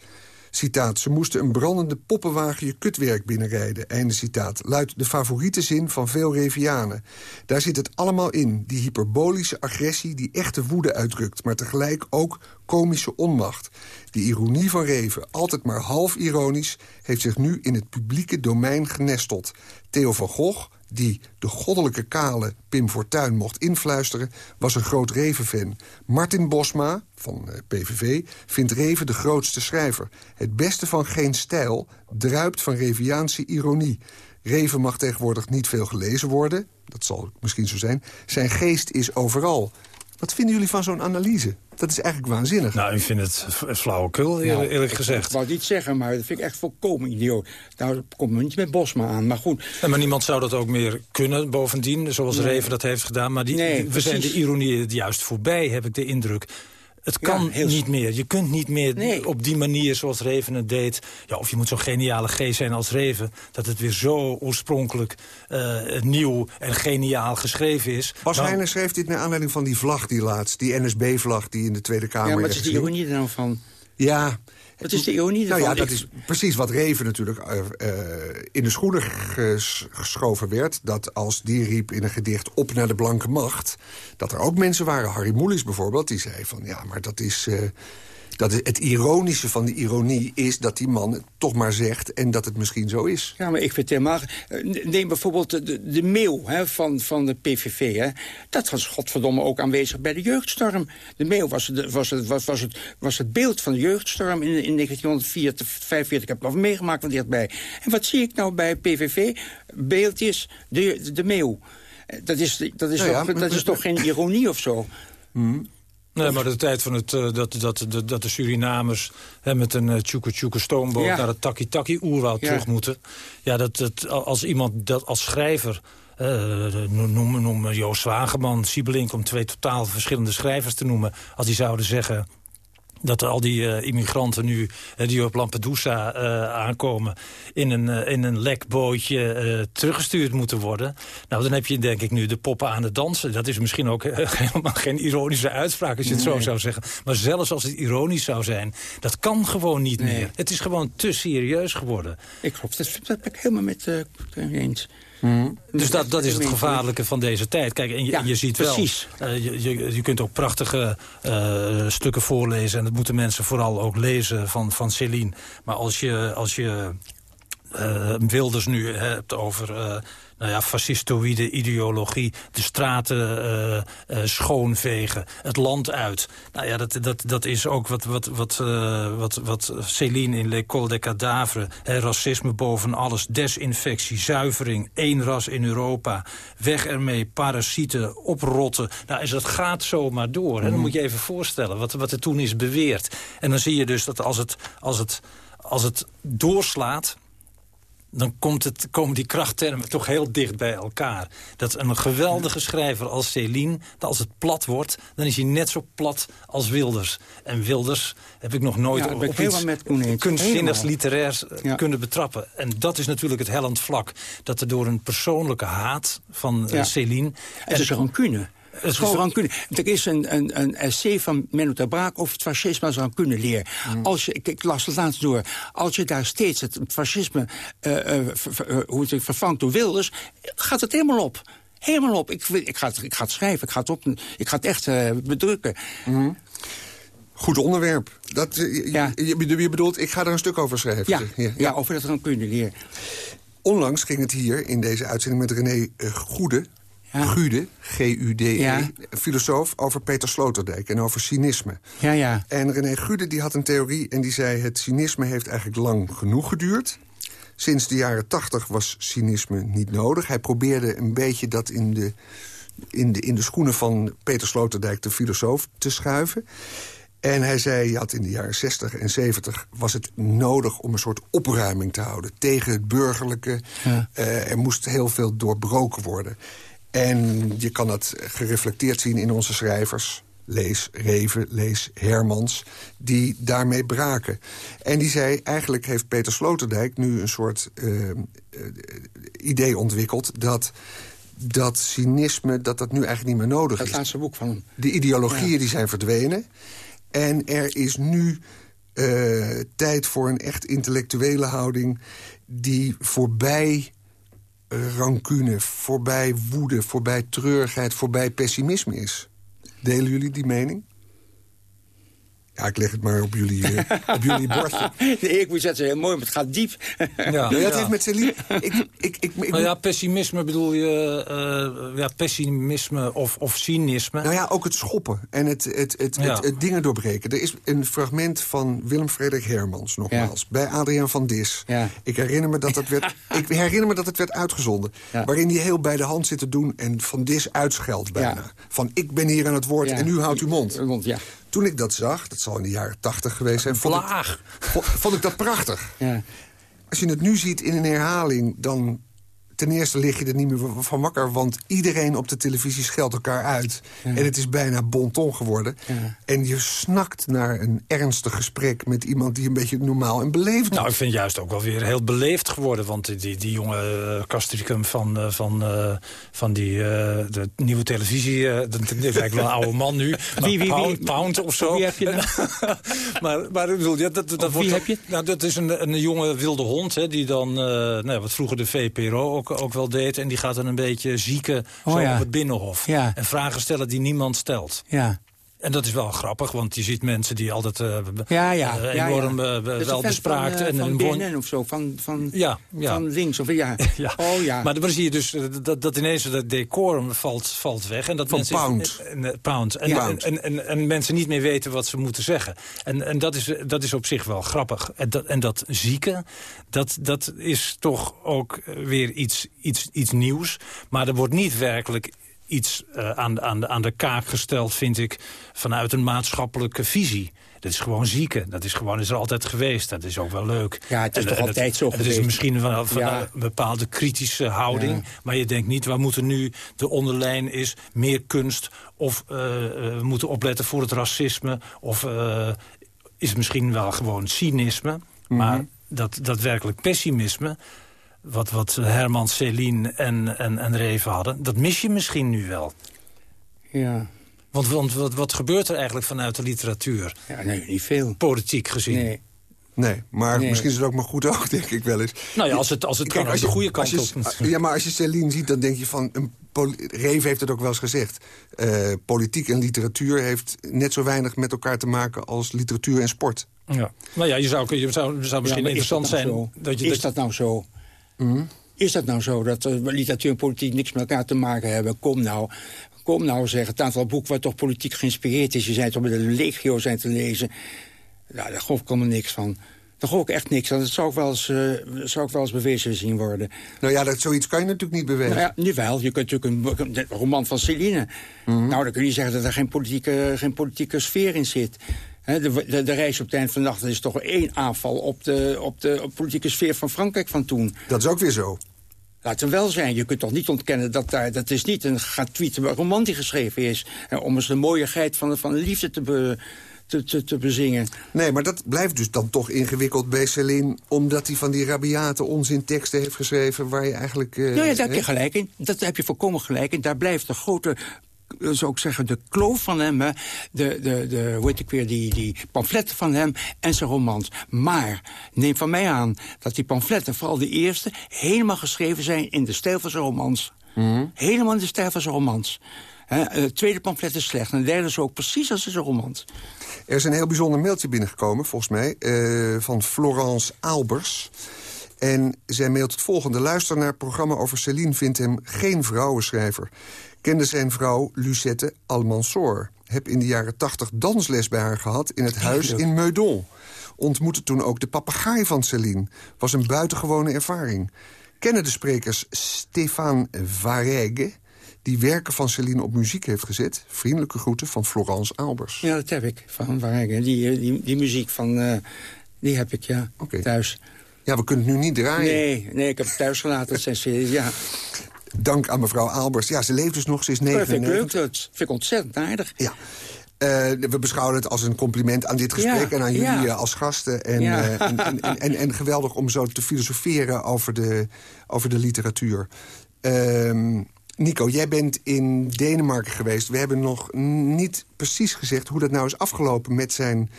Citaat, ze moesten een brandende poppenwagen je kutwerk binnenrijden. Einde citaat. Luidt de favoriete zin van veel Revianen. Daar zit het allemaal in. Die hyperbolische agressie die echte woede uitdrukt... maar tegelijk ook komische onmacht. Die ironie van Reven, altijd maar half ironisch... heeft zich nu in het publieke domein genesteld. Theo van Gogh die de goddelijke kale Pim Fortuyn mocht influisteren... was een groot Reven-fan. Martin Bosma, van eh, PVV, vindt Reven de grootste schrijver. Het beste van geen stijl druipt van Reviaanse ironie. Reven mag tegenwoordig niet veel gelezen worden. Dat zal misschien zo zijn. Zijn geest is overal. Wat vinden jullie van zo'n analyse? Dat is eigenlijk waanzinnig. Nou, ik vind het flauwekul, eerlijk, eerlijk gezegd. Ik wou niet zeggen, maar dat vind ik echt volkomen idioot. Nou, komt me niet met Bosma aan, maar goed. maar niemand zou dat ook meer kunnen, bovendien, zoals Reven dat heeft gedaan. Maar die, nee, we zijn de ironie juist voorbij, heb ik de indruk. Het kan niet meer. Je kunt niet meer op die manier zoals Reven het deed. Ja, of je moet zo'n geniale geest zijn als Reven. Dat het weer zo oorspronkelijk uh, nieuw en geniaal geschreven is. Bas nou, Heijnen schreef dit naar aanleiding van die vlag die laatst. Die NSB-vlag die in de Tweede Kamer... Ja, wat is die ironie er nou van? Ja, wat is de ironie Nou ja, dat is precies wat Reven natuurlijk uh, in de schoenen geschoven werd. Dat als die riep in een gedicht op naar de blanke macht... dat er ook mensen waren, Harry Moelis bijvoorbeeld... die zei van ja, maar dat is... Uh, dat het ironische van de ironie is dat die man het toch maar zegt... en dat het misschien zo is. Ja, maar ik vind helemaal... Eh, neem bijvoorbeeld de, de mail hè, van, van de PVV. Hè. Dat was godverdomme ook aanwezig bij de jeugdstorm. De mail was, de, was, het, was, was, het, was het beeld van de jeugdstorm in, in 1945. Ik heb het nog meegemaakt van dichtbij. En wat zie ik nou bij PVV? Beeldjes, de, de mail. Dat is, dat is, toch, dat is toch geen ironie of zo? Mm. Nee, maar de tijd van het, uh, dat, dat, dat, dat de Surinamers hè, met een uh, tjoeke tjoeke stoomboot naar het taki-taki oerwoud terug moeten. Ja, dat, dat, als iemand dat als schrijver uh, noem, noem Joost Wageman, Siebelink... om twee totaal verschillende schrijvers te noemen... als die zouden zeggen dat al die uh, immigranten nu uh, die op Lampedusa uh, aankomen... in een, in een lekbootje teruggestuurd moeten worden. Nou, dan heb je denk ik nu de poppen aan het dansen. Dat is misschien ook helemaal geen ironische uitspraak als je het zo zou zeggen. Maar zelfs als het ironisch zou zijn, dat kan gewoon niet meer. Het is gewoon te serieus geworden. Ik geloof, dat, dat ben ik helemaal met eens. Mm. Dus dat, dat is het gevaarlijke van deze tijd. Kijk, en je, je ziet precies. wel, uh, je, je, je, kunt ook prachtige uh, stukken voorlezen... en dat moeten mensen vooral ook lezen van, van Céline. Maar als je, als je uh, Wilders nu hebt over nou ja, fascistoïde ideologie, de straten uh, uh, schoonvegen, het land uit. Nou ja, dat, dat, dat is ook wat, wat, wat, uh, wat, wat Céline in L'École des Cadavres, racisme boven alles, desinfectie, zuivering, één ras in Europa, weg ermee, parasieten, oprotten. Nou, dus dat gaat zomaar door. En dan moet je even voorstellen wat, wat er toen is beweerd. En dan zie je dus dat als het, als het, als het doorslaat dan komt het, komen die krachttermen toch heel dicht bij elkaar. Dat een geweldige schrijver als Céline, dat als het plat wordt... dan is hij net zo plat als Wilders. En Wilders heb ik nog nooit ja, op, op iets kunstzinnigs literairs eh, kunnen betrappen. En dat is natuurlijk het hellend vlak. Dat er door een persoonlijke haat van uh, Céline... En is rancune. Het is rancune. Er is een, een, een essay van Menno ter Braak over het fascisme als rancune-leer. Mm. Als je, ik, ik, las het laatst door. Als je daar steeds het fascisme uh, uh, hoe het vervangt door Wilders... gaat het helemaal op. Helemaal op. Ik, ik, ga, het, ik ga het schrijven, ik ga het, op, ik ga het echt bedrukken. Mm. Goed onderwerp. Dat, ja. je, je, bedoelt, ik ga er een stuk over schrijven. Ja, ja, ja. over dat rancune-leer. onlangs ging het hier in deze uitzending met René uh, Gude, G-U-D-E, Ja. filosoof, over Peter Sloterdijk en over cynisme. Ja, ja. En René Gude die had een theorie en die zei... het cynisme heeft eigenlijk lang genoeg geduurd. Sinds de jaren tachtig was cynisme niet nodig. Hij probeerde een beetje dat in de, in de, in de schoenen van Peter Sloterdijk... de filosoof, te schuiven. En hij zei, je had in de jaren 60 en 70 was het nodig om een soort opruiming te houden. Tegen het burgerlijke. Ja. Eh, er moest heel veel doorbroken worden. En je kan dat gereflecteerd zien in onze schrijvers. Lees Reven, lees Hermans, die daarmee braken. En die zei, eigenlijk heeft Peter Sloterdijk nu een soort eh, eh, idee ontwikkeld... dat dat cynisme, dat dat nu eigenlijk niet meer nodig Dat is. laatste boek van hem. De ideologieën Ja. die zijn verdwenen. En er is nu eh, tijd voor een echt intellectuele houding... die voorbij rancune, voorbij woede, voorbij treurigheid... voorbij pessimisme is. Delen jullie die mening? Ja, ik leg het maar op jullie, eh, op jullie bordje. Nee, ik moet zeggen, heel mooi, maar het gaat diep. Ja, Nou, dat ja. heeft met Celine... Ik, ik, ik, ik, Nou ja, pessimisme bedoel je... eh, ja, pessimisme of, of cynisme. Nou ja, ook het schoppen en het, het, het, Ja. het, het dingen doorbreken. Er is een fragment van Willem-Frederik Hermans, nogmaals, bij Adriaan van Dis. Ja. Ik, herinner me dat dat werd, ik herinner me dat het werd uitgezonden. Ja. Waarin hij heel bij de hand zit te doen en van Dis uitscheldt bijna. Ja. Van ik ben hier aan het woord Ja. en u houdt uw mond. Mond, ja. Toen ik dat zag, dat zal in de jaren tachtig geweest zijn... Vond ik, vond ik dat prachtig. Ja. Als je het nu ziet in een herhaling, dan... Ten eerste lig je er niet meer van wakker, want iedereen op de televisie scheldt elkaar uit. En het is bijna bonton geworden. Ja. En je snakt naar een ernstig gesprek met iemand die een beetje normaal en beleefd Nou, doet. ik vind het juist ook wel weer heel beleefd geworden. Want die, die, jonge uh, Castricum van, uh, van, uh, van die, uh, de nieuwe televisie... dat dat is eigenlijk wel een oude man nu. Wie, wie, wie? Pound, of zo. Wie heb je nou? maar, maar ik bedoel, ja, dat, dat wordt wie heb je? Nou, dat is een, een jonge wilde hond, hè, die dan... eh, nou, wat vroeger de VPRO ook, ook wel deed. En die gaat dan een beetje zieken Oh, zo ja. op het Binnenhof. Ja. En vragen stellen die niemand stelt. Ja. En dat is wel grappig, want je ziet mensen die altijd Ja, ja. ja, enorm ja. eh, wel bespraakt. Van, en van of zo, van, van, Ja, van links. Of, ja. Ja. Oh ja. Maar dan zie je dus dat, dat ineens dat decorum valt, valt weg. En dat Van mensen, Pound. En, pound. En, en, en mensen niet meer weten wat ze moeten zeggen. En, en dat, is, dat is op zich wel grappig. En dat, en dat zieke, dat, dat is toch ook weer iets, iets, iets nieuws. Maar er wordt niet werkelijk iets eh, aan, de- aan, aan de kaak gesteld, vind ik... vanuit een maatschappelijke visie. Dat is gewoon zieke. Dat is gewoon is er altijd geweest. Dat is ook wel leuk. Ja, het is En- toch en altijd zo en Het is geweest. misschien van Ja. een bepaalde kritische houding. Ja. Maar je denkt niet, we moeten nu de onderlijn is meer kunst... of eh, eh, we moeten opletten voor het racisme... of eh, is het misschien wel gewoon cynisme. Maar dat, dat werkelijk pessimisme... wat, wat Herman, Céline en, en, en Reven hadden... dat mis je misschien nu wel. ja. Want, want wat, wat gebeurt er eigenlijk vanuit de literatuur? ja, nee, niet veel. Politiek gezien. Nee. Nee, maar Nee. misschien is het ook maar goed ook, denk ik wel eens. Nou ja, als het, als het Kijk, kan aan de goede kant als op. je, Ja, maar als je Celine ziet, dan denk je van... Een heeft het ook wel eens gezegd. eh, politiek en literatuur heeft net zo weinig met elkaar te maken... als literatuur en sport. Ja. Nou ja, je zou, je zou, zou misschien Ja, interessant dat nou zijn... zo? Dat je, is dat, dat nou zo? Is dat nou zo dat eh, literatuur en politiek niks met elkaar te maken hebben? Kom nou. Kom nou zeg, het aantal boeken waar toch politiek geïnspireerd is... je zijn toch met een legio zijn te lezen. Nou, daar geloof ik niks van. Daar geloof ik echt niks. Dat zou ook wel eens, eh, zou ook wel eens bewezen zien worden. Nou ja, dat, zoiets kan je natuurlijk niet bewegen. Nou ja, nu wel. Je kunt natuurlijk een, een roman van Celine. Nou, dan kun je zeggen dat er geen politieke, geen politieke sfeer in zit. De, de, de reis op het eind van de nacht is toch één aanval op de, op de op politieke sfeer van Frankrijk van toen. Dat is ook weer zo. Laat het wel zijn. Je kunt toch niet ontkennen dat daar... dat is niet een gratuite roman die geschreven is... om eens de mooiigheid van van de liefde te, be- te, te, te bezingen. Nee, maar dat blijft dus dan toch ingewikkeld bij Celine... omdat hij van die rabiate onzinteksten heeft geschreven... waar je eigenlijk... eh, Nou ja, daar heb je gelijk in. Dat heb je volkomen gelijk in. Daar blijft de grote, eh, zou ik zeggen, de kloof van hem. De, de, de, hoe heet ik weer, die, die pamfletten van hem en zijn romans. Maar neem van mij aan dat die pamfletten, vooral de eerste... helemaal geschreven zijn in de stijl van zijn romans. Helemaal in de stijl van zijn romans. Hè, eh, Het tweede pamflet is slecht. En de derde is ook precies als in zijn romans. Er is een heel bijzonder mailtje binnengekomen, volgens mij... eh, van Florence Albers. En zij mailt het volgende. Luister naar het programma over Céline vindt hem geen vrouwenschrijver. Kende zijn vrouw Lucette Almansour. Heb in de jaren tachtig dansles bij haar gehad in het huis in Meudon. Ontmoette toen ook de papegaai van Céline. Was een buitengewone ervaring. Kennen de sprekers Stéphane Varègue die werken van Céline op muziek heeft gezet. Vriendelijke groeten van Florence Albers. Ja, dat heb ik, van Varègue. Die, eh, die, die muziek van, uh, die heb ik, ja, thuis. Ja, we kunnen het nu niet draaien. Nee, nee ik heb het thuis gelaten, dat zijn ja. Dank aan mevrouw Albers. Ja, ze leeft dus nog, ze is 99. Dat vind ik leuk, dat vind ik ontzettend aardig. Ja. Uh, we beschouwen het als een compliment aan dit gesprek... en aan jullie ja. als gasten. En, ja. uh, en, en, en, geweldig om zo te filosoferen over de, over de literatuur. Uh, Nico, jij bent in Denemarken geweest. We hebben nog niet precies gezegd hoe dat nou is afgelopen... met zijn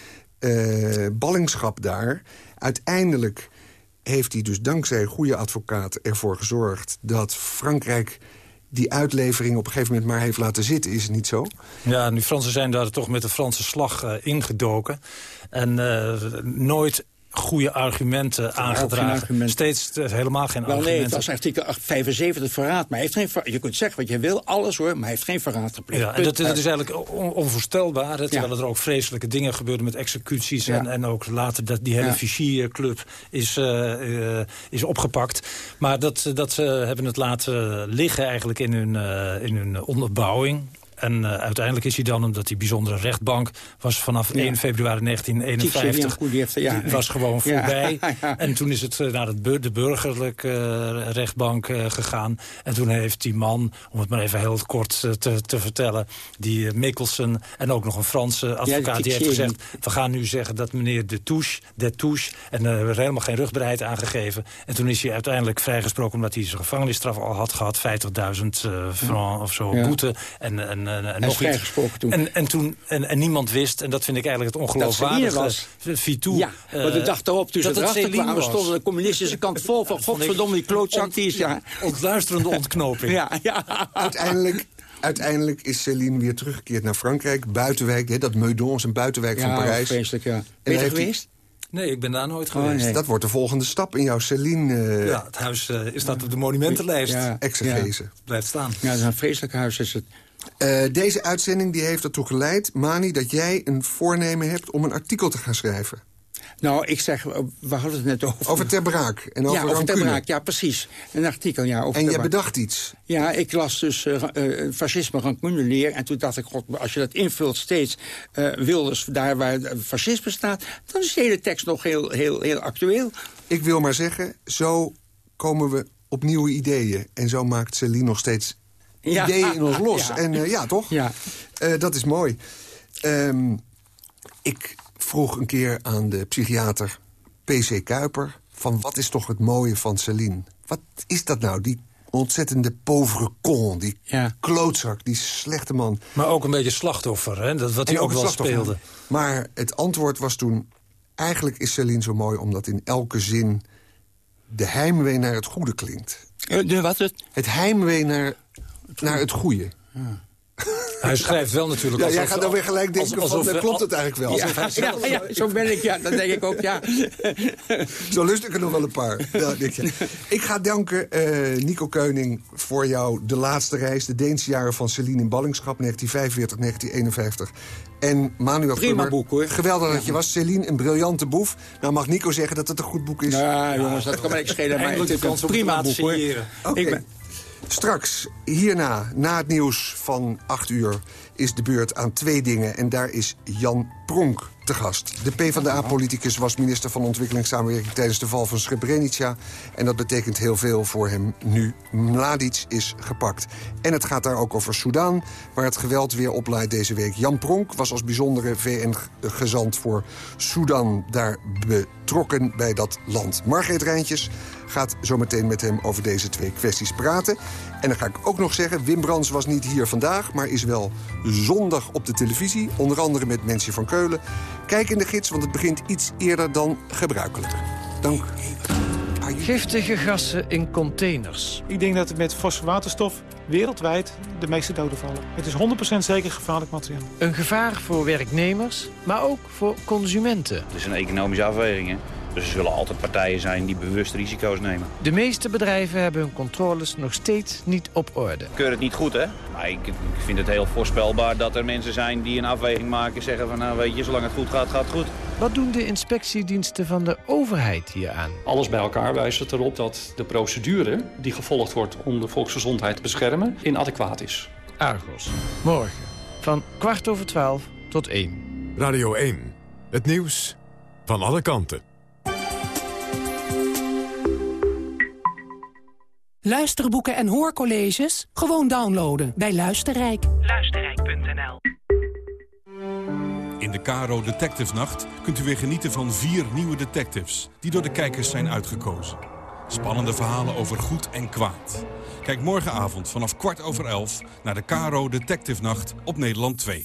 ballingschap daar. Uiteindelijk heeft hij dus dankzij een goede advocaat ervoor gezorgd... dat Frankrijk die uitlevering op een gegeven moment maar heeft laten zitten. Is het niet zo? Ja, nu Fransen zijn daar toch met de Franse slag uh, ingedoken. En uh, nooit goede argumenten aangedragen. Argument. Steeds helemaal geen Wel, argumenten. Nee, het was artikel 75 verraad. Maar hij heeft geen, je kunt zeggen wat je wil, alles hoor, maar hij heeft geen verraad gepleegd. Ja, en dat, dat, is eigenlijk on, onvoorstelbaar. Terwijl ja. er ook vreselijke dingen gebeurden met executies. Ja. En, en ook later dat die hele. Vichy-club is, uh, uh, is opgepakt. Maar dat, dat ze hebben het laten liggen eigenlijk in hun, in hun onderbouwing. En uh, uiteindelijk is hij dan, omdat die bijzondere rechtbank... was vanaf ja. 1 februari 1951, heeft, ja. was gewoon voorbij. Ja. En toen is het uh, naar het de burgerlijke uh, rechtbank gegaan. En toen heeft die man, om het maar even heel kort te, te vertellen... die Mikkelsen en ook nog een Franse advocaat, die heeft gezegd... we gaan nu zeggen dat meneer de Touche, de Touche... en er helemaal geen rugbereid aangegeven. En toen is hij uiteindelijk vrijgesproken... omdat hij zijn gevangenisstraf al had gehad, 50.000 francs of zo boete... En, en en, en nog iets. Toen. En, en, toen, en, en niemand wist, en dat vind ik eigenlijk het ongeloofwaardige... was. Vitou. Ja, uh, maar de dag erop, toen ze erachter kwamen... stonden de communistische kant vol van... godverdomme, die klootzak, die is... Ja. Ontluisterende ontknoping. ja, ja. Uiteindelijk... Uiteindelijk is Céline weer teruggekeerd naar Frankrijk. Buitenwijk, hè, dat Meudon is een buitenwijk ja, van Parijs. vreselijk, ja. Ben je er geweest? Nee, ik ben daar nooit geweest. Oh, nee. Dat wordt de volgende stap in jouw Céline... Uh, ja, het huis uh, is dat op de monumentenlijst. Ja, exegese. Ja. Blijft staan. Ja, het is een vreselijk huis is het. Uh, deze uitzending die heeft ertoe geleid, Mani, dat jij een voornemen hebt om een artikel te gaan schrijven. Nou, ik zeg, we hadden het net over... Over Ter Braak en over Ja, over Ter Braak, ja, precies. Een artikel, ja, over En jij bedacht iets? Ja, ik las dus uh, uh, fascisme rancune leer. En toen dacht ik, god, als je dat invult steeds uh, Wilders daar waar fascisme staat... dan is de hele tekst nog heel, heel, heel actueel. Ik wil maar zeggen, zo komen we op nieuwe ideeën. En zo maakt Celine nog steeds ja. ideeën in ons los. Ja. En uh, ja, toch? Ja. Uh, dat is mooi. Um, ik vroeg een keer aan de psychiater P.C. Kuiper... van wat is toch het mooie van Celine? Wat is dat nou, die ontzettende pauvre con, die ja. klootzak, die slechte man. Maar ook een beetje slachtoffer, hè? Dat, wat hij ook, ook wel speelde. Maar het antwoord was toen... eigenlijk is Celine zo mooi omdat in elke zin... de heimwee naar het goede klinkt. De, wat het? Het heimwee naar, naar het goede. Ja. Hij schrijft wel natuurlijk... Ja, jij gaat dan weer gelijk denken alsof, van, klopt het eigenlijk wel? Ja, ja, ja, zo ben ik, ja. Dat denk ik ook, ja. zo lust ik er nog wel een paar. Ja, ik ga danken, uh, Nico Keuning, voor jou de laatste reis. De Deense jaren van Celine in ballingschap, 1945, 1951. En Manuel Prima Krummer, boek, hoor. Geweldig dat je was. Celine, een briljante boef. Nou mag Nico zeggen dat het een goed boek is. Ja, jongens, dat kan mij niet schelen. Maar het is een prima boek, hoor. Oké. Okay. Straks, hierna, na het nieuws van 8 uur... is de beurt aan twee dingen. En daar is Jan Pronk te gast. De PvdA-politicus was minister van Ontwikkelingssamenwerking... tijdens de val van Srebrenica. En dat betekent heel veel voor hem nu. Mladic is gepakt. En het gaat daar ook over Soudaan, waar het geweld weer oplaait deze week. Jan Pronk was als bijzondere VN-gezant voor Soudaan daar betrokken bij dat land. Margreet Rijntjes gaat zometeen met hem over deze twee kwesties praten. En dan ga ik ook nog zeggen, Wim Brands was niet hier vandaag... maar is wel zondag op de televisie, onder andere met Mensje van Keulen. Kijk in de gids, want het begint iets eerder dan gebruikelijk. Dank. Giftige gassen in containers. Ik denk dat met fosforwaterstof wereldwijd de meeste doden vallen. Het is 100% zeker gevaarlijk materiaal. Een gevaar voor werknemers, maar ook voor consumenten. Het is een economische afweging. Hè? Dus er zullen altijd partijen zijn die bewust risico's nemen. De meeste bedrijven hebben hun controles nog steeds niet op orde. Ik keur het niet goed, hè? Maar ik, ik vind het heel voorspelbaar dat er mensen zijn die een afweging maken... zeggen van, nou weet je, zolang het goed gaat, gaat het goed. Wat doen de inspectiediensten van de overheid hieraan? Alles bij elkaar wijst het erop dat de procedure die gevolgd wordt... om de volksgezondheid te beschermen, inadequaat is. Argos, morgen van kwart over twaalf tot één. Radio 1, het nieuws van alle kanten. Luisterboeken en hoorcolleges? Gewoon downloaden bij Luisterrijk. Luisterrijk.nl In de Caro Detective Nacht kunt u weer genieten van vier nieuwe detectives... die door de kijkers zijn uitgekozen. Spannende verhalen over goed en kwaad. Kijk morgenavond vanaf kwart over elf naar de Caro Detective Nacht op Nederland 2.